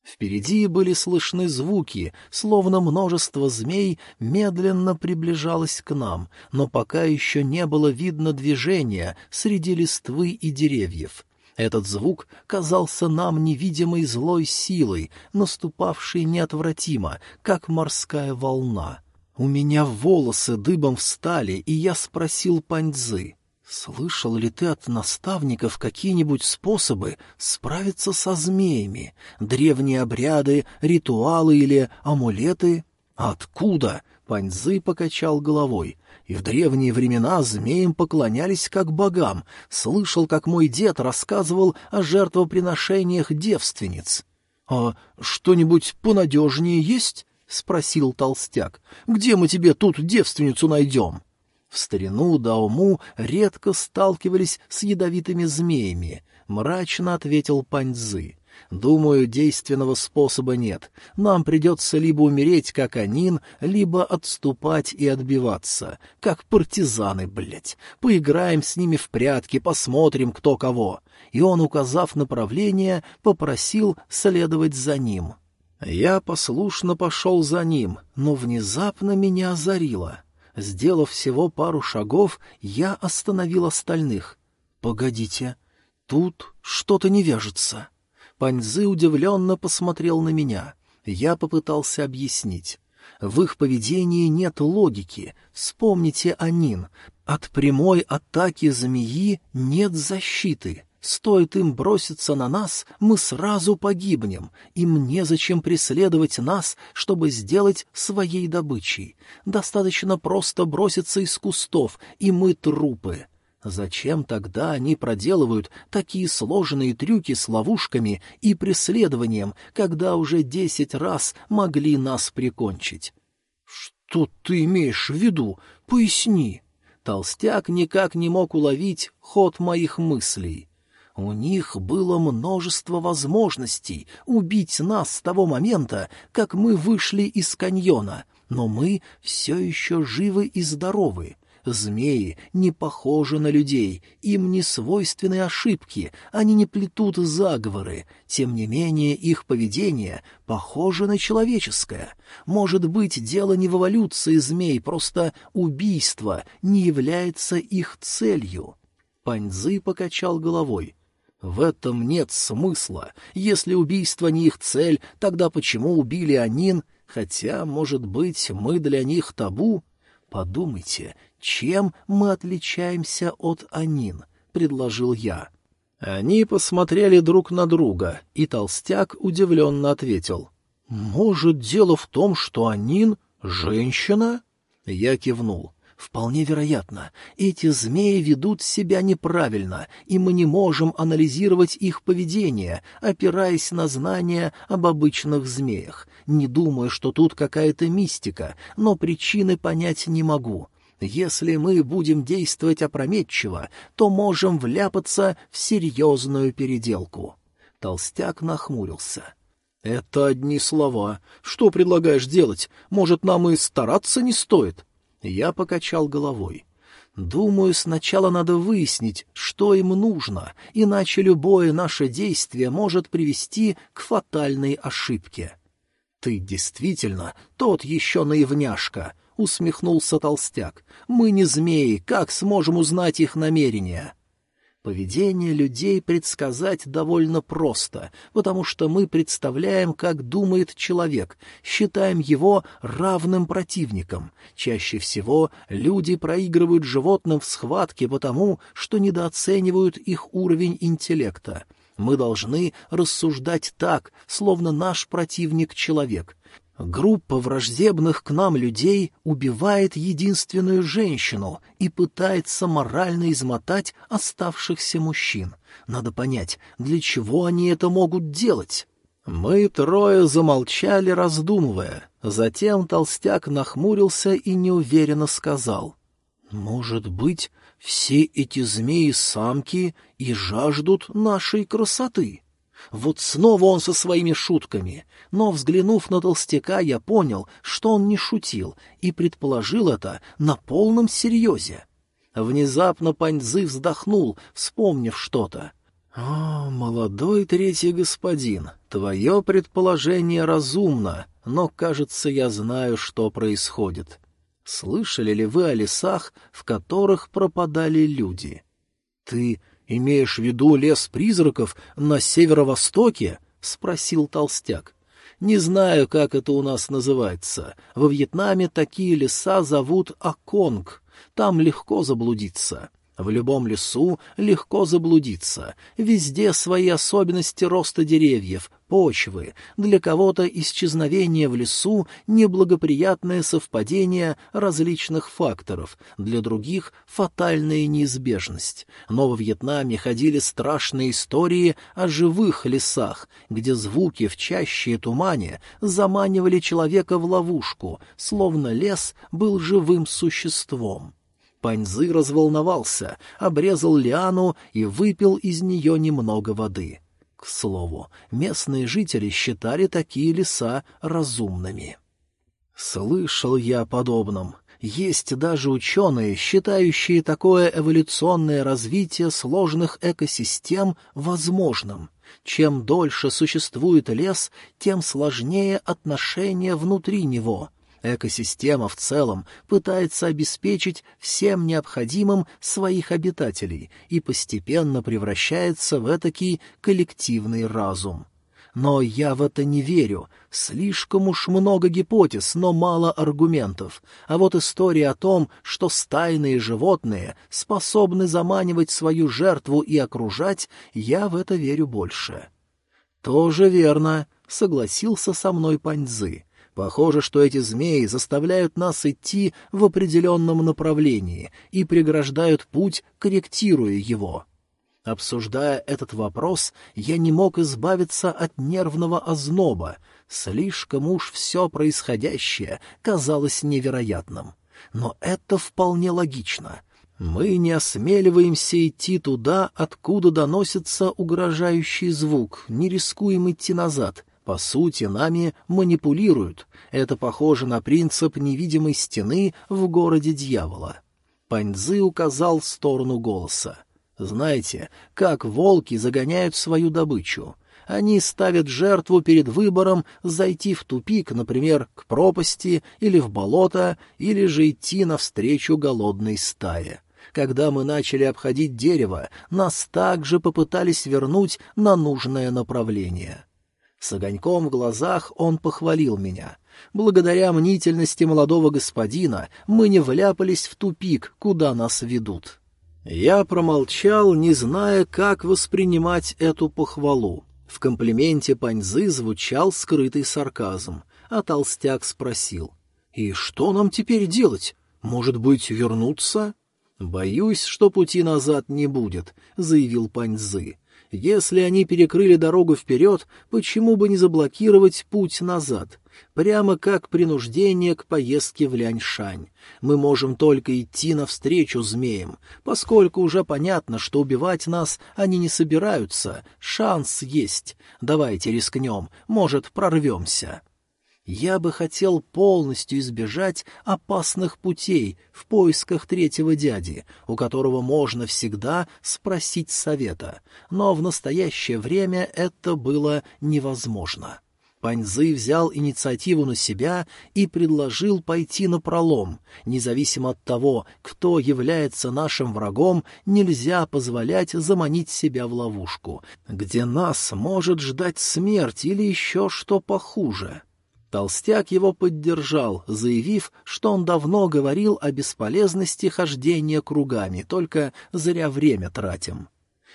Впереди были слышны звуки, словно множество змей медленно приближалось к нам, но пока еще не было видно движения среди листвы и деревьев. Этот звук казался нам невидимой злой силой, наступавшей неотвратимо, как морская волна. У меня волосы дыбом встали, и я спросил Паньцзы. Слышал ли ты от наставников какие-нибудь способы справиться со змеями? Древние обряды, ритуалы или амулеты? Откуда? Паньзы покачал головой. И в древние времена змеям поклонялись как богам. Слышал, как мой дед рассказывал о жертвоприношениях девственниц. — А что-нибудь понадежнее есть? — спросил толстяк. — Где мы тебе тут девственницу найдем? — в старину Даому редко сталкивались с ядовитыми змеями, мрачно ответил Паньзы. Думаю, действенного способа нет. Нам придется либо умереть, как Анин, либо отступать и отбиваться, как партизаны, блядь. Поиграем с ними в прятки, посмотрим, кто кого. И он, указав направление, попросил следовать за ним. Я послушно пошел за ним, но внезапно меня озарило. Сделав всего пару шагов, я остановил остальных. «Погодите, тут что-то не вяжется». Паньзы удивленно посмотрел на меня. Я попытался объяснить. В их поведении нет логики. Вспомните Анин. От прямой атаки змеи нет защиты. Стоит им броситься на нас, мы сразу погибнем. Им незачем преследовать нас, чтобы сделать своей добычей. Достаточно просто броситься из кустов, и мы трупы. Зачем тогда они проделывают такие сложные трюки с ловушками и преследованием, когда уже десять раз могли нас прикончить? — Что ты имеешь в виду? Поясни. Толстяк никак не мог уловить ход моих мыслей. У них было множество возможностей убить нас с того момента, как мы вышли из каньона, но мы все еще живы и здоровы. Змеи не похожи на людей, им не свойственны ошибки, они не плетут заговоры. Тем не менее, их поведение похоже на человеческое. Может быть, дело не в эволюции змей, просто убийство не является их целью. Паньзы покачал головой. В этом нет смысла. Если убийство не их цель, тогда почему убили Анин? Хотя, может быть, мы для них табу? Подумайте, чем мы отличаемся от Анин? — предложил я. Они посмотрели друг на друга, и толстяк удивленно ответил. — Может, дело в том, что Анин — женщина? Я кивнул. Вполне вероятно, эти змеи ведут себя неправильно, и мы не можем анализировать их поведение, опираясь на знания об обычных змеях. Не думаю, что тут какая-то мистика, но причины понять не могу. Если мы будем действовать опрометчиво, то можем вляпаться в серьезную переделку. Толстяк нахмурился. — Это одни слова. Что предлагаешь делать? Может, нам и стараться не стоит? — я покачал головой. Думаю, сначала надо выяснить, что им нужно, иначе любое наше действие может привести к фатальной ошибке. Ты действительно тот еще наивняшка, усмехнулся толстяк. Мы не змеи, как сможем узнать их намерения? Поведение людей предсказать довольно просто, потому что мы представляем, как думает человек, считаем его равным противником. Чаще всего люди проигрывают животным в схватке потому, что недооценивают их уровень интеллекта. Мы должны рассуждать так, словно наш противник — человек. Группа враждебных к нам людей убивает единственную женщину и пытается морально измотать оставшихся мужчин. Надо понять, для чего они это могут делать. Мы трое замолчали, раздумывая. Затем толстяк нахмурился и неуверенно сказал. «Может быть, все эти змеи-самки и жаждут нашей красоты?» Вот снова он со своими шутками. Но, взглянув на толстяка, я понял, что он не шутил, и предположил это на полном серьезе. Внезапно Паньзы вздохнул, вспомнив что-то. «О, молодой третий господин, твое предположение разумно, но, кажется, я знаю, что происходит. Слышали ли вы о лесах, в которых пропадали люди? Ты имеешь в виду лес призраков на северо-востоке? — спросил толстяк. Не знаю, как это у нас называется. Во Вьетнаме такие леса зовут Аконг. Там легко заблудиться. В любом лесу легко заблудиться. Везде свои особенности роста деревьев, почвы. Для кого-то исчезновение в лесу — неблагоприятное совпадение различных факторов, для других — фатальная неизбежность. Но во Вьетнаме ходили страшные истории о живых лесах, где звуки в чаще и тумане заманивали человека в ловушку, словно лес был живым существом. Паньзы разволновался, обрезал лиану и выпил из нее немного воды. К слову, местные жители считали такие леса разумными. Слышал я о подобном. Есть даже ученые, считающие такое эволюционное развитие сложных экосистем возможным. Чем дольше существует лес, тем сложнее отношения внутри него, Экосистема в целом пытается обеспечить всем необходимым своих обитателей и постепенно превращается в этакий коллективный разум. Но я в это не верю. Слишком уж много гипотез, но мало аргументов. А вот история о том, что стайные животные способны заманивать свою жертву и окружать, я в это верю больше. — Тоже верно, — согласился со мной Паньзы. Похоже, что эти змеи заставляют нас идти в определенном направлении и преграждают путь, корректируя его. Обсуждая этот вопрос, я не мог избавиться от нервного озноба. Слишком уж все происходящее казалось невероятным. Но это вполне логично. Мы не осмеливаемся идти туда, откуда доносится угрожающий звук, не рискуем идти назад — по сути, нами манипулируют. Это похоже на принцип невидимой стены в городе дьявола. Паньзы указал в сторону голоса. Знаете, как волки загоняют свою добычу? Они ставят жертву перед выбором зайти в тупик, например, к пропасти или в болото, или же идти навстречу голодной стае. Когда мы начали обходить дерево, нас также попытались вернуть на нужное направление. С огоньком в глазах он похвалил меня. Благодаря мнительности молодого господина мы не вляпались в тупик, куда нас ведут. Я промолчал, не зная, как воспринимать эту похвалу. В комплименте Паньзы звучал скрытый сарказм, а толстяк спросил. «И что нам теперь делать? Может быть, вернуться?» «Боюсь, что пути назад не будет», — заявил Паньзы. Если они перекрыли дорогу вперед, почему бы не заблокировать путь назад? Прямо как принуждение к поездке в Ляньшань. Мы можем только идти навстречу змеям, поскольку уже понятно, что убивать нас они не собираются. Шанс есть. Давайте рискнем, может, прорвемся. Я бы хотел полностью избежать опасных путей в поисках третьего дяди, у которого можно всегда спросить совета, но в настоящее время это было невозможно. Паньзы взял инициативу на себя и предложил пойти на пролом. Независимо от того, кто является нашим врагом, нельзя позволять заманить себя в ловушку, где нас может ждать смерть или еще что похуже. Толстяк его поддержал, заявив, что он давно говорил о бесполезности хождения кругами, только зря время тратим.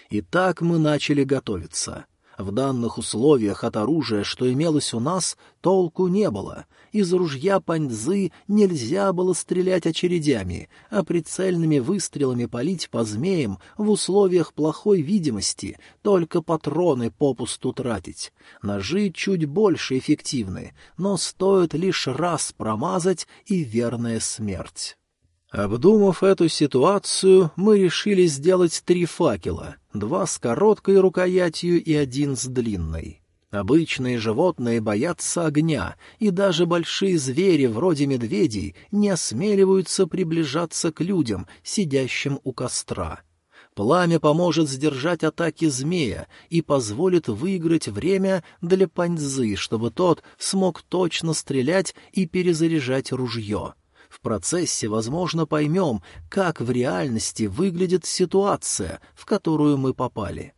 И так мы начали готовиться. В данных условиях от оружия, что имелось у нас, толку не было. Из ружья паньзы нельзя было стрелять очередями, а прицельными выстрелами палить по змеям в условиях плохой видимости, только патроны попусту тратить. Ножи чуть больше эффективны, но стоит лишь раз промазать и верная смерть. Обдумав эту ситуацию, мы решили сделать три факела, два с короткой рукоятью и один с длинной. Обычные животные боятся огня, и даже большие звери вроде медведей не осмеливаются приближаться к людям, сидящим у костра. Пламя поможет сдержать атаки змея и позволит выиграть время для паньзы, чтобы тот смог точно стрелять и перезаряжать ружье. В процессе, возможно, поймем, как в реальности выглядит ситуация, в которую мы попали.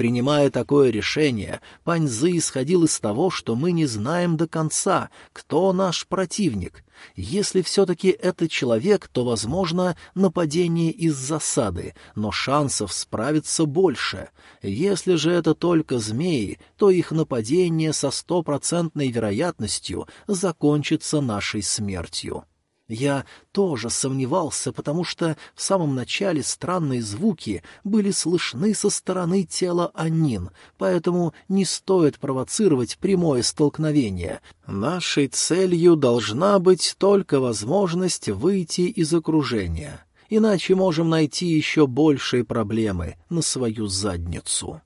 Принимая такое решение, Паньзы исходил из того, что мы не знаем до конца, кто наш противник. Если все-таки это человек, то, возможно, нападение из засады, но шансов справиться больше. Если же это только змеи, то их нападение со стопроцентной вероятностью закончится нашей смертью. Я тоже сомневался, потому что в самом начале странные звуки были слышны со стороны тела Анин, поэтому не стоит провоцировать прямое столкновение. Нашей целью должна быть только возможность выйти из окружения, иначе можем найти еще большие проблемы на свою задницу.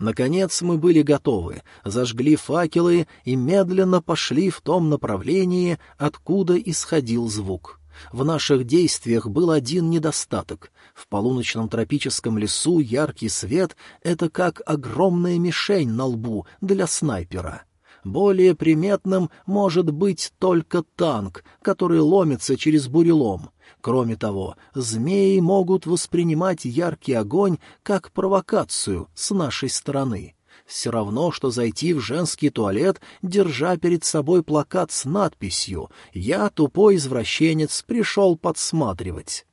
Наконец мы были готовы, зажгли факелы и медленно пошли в том направлении, откуда исходил звук. В наших действиях был один недостаток. В полуночном тропическом лесу яркий свет — это как огромная мишень на лбу для снайпера. Более приметным может быть только танк, который ломится через бурелом. Кроме того, змеи могут воспринимать яркий огонь как провокацию с нашей стороны. Все равно, что зайти в женский туалет, держа перед собой плакат с надписью «Я, тупой извращенец, пришел подсматривать».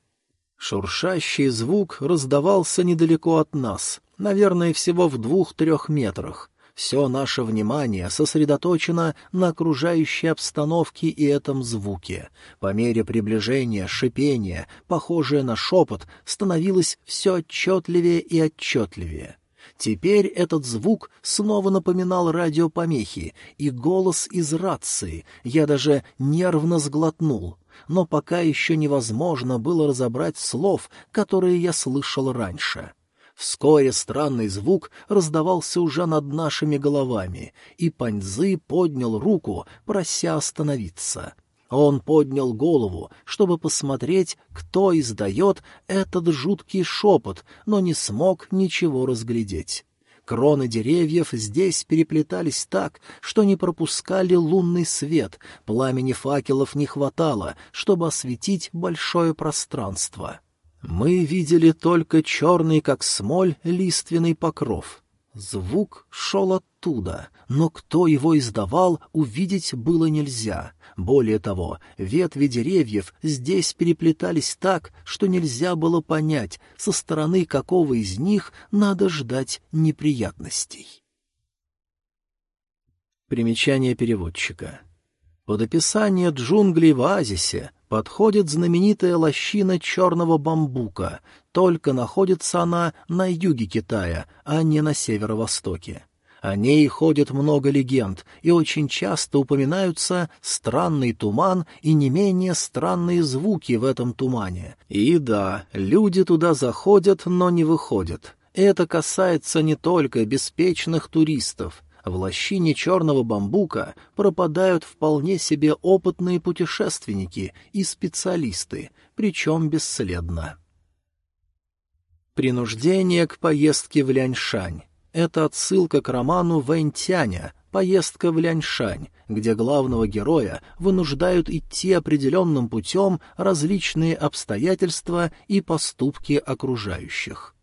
Шуршащий звук раздавался недалеко от нас, наверное, всего в двух-трех метрах. Все наше внимание сосредоточено на окружающей обстановке и этом звуке. По мере приближения шипение, похожее на шепот, становилось все отчетливее и отчетливее. Теперь этот звук снова напоминал радиопомехи и голос из рации. Я даже нервно сглотнул. Но пока еще невозможно было разобрать слов, которые я слышал раньше. Вскоре странный звук раздавался уже над нашими головами, и Паньзы поднял руку, прося остановиться. Он поднял голову, чтобы посмотреть, кто издает этот жуткий шепот, но не смог ничего разглядеть. Кроны деревьев здесь переплетались так, что не пропускали лунный свет, пламени факелов не хватало, чтобы осветить большое пространство. Мы видели только черный, как смоль, лиственный покров. Звук шел оттуда, но кто его издавал, увидеть было нельзя. Более того, ветви деревьев здесь переплетались так, что нельзя было понять, со стороны какого из них надо ждать неприятностей. Примечание переводчика. Под описание джунглей в оазисе подходит знаменитая лощина черного бамбука, только находится она на юге Китая, а не на северо-востоке. О ней ходит много легенд, и очень часто упоминаются странный туман и не менее странные звуки в этом тумане. И да, люди туда заходят, но не выходят. Это касается не только беспечных туристов. В лощине черного бамбука пропадают вполне себе опытные путешественники и специалисты, причем бесследно. Принуждение к поездке в Ляньшань. Это отсылка к роману Вэньтяня «Поездка в Ляньшань», где главного героя вынуждают идти определенным путем различные обстоятельства и поступки окружающих.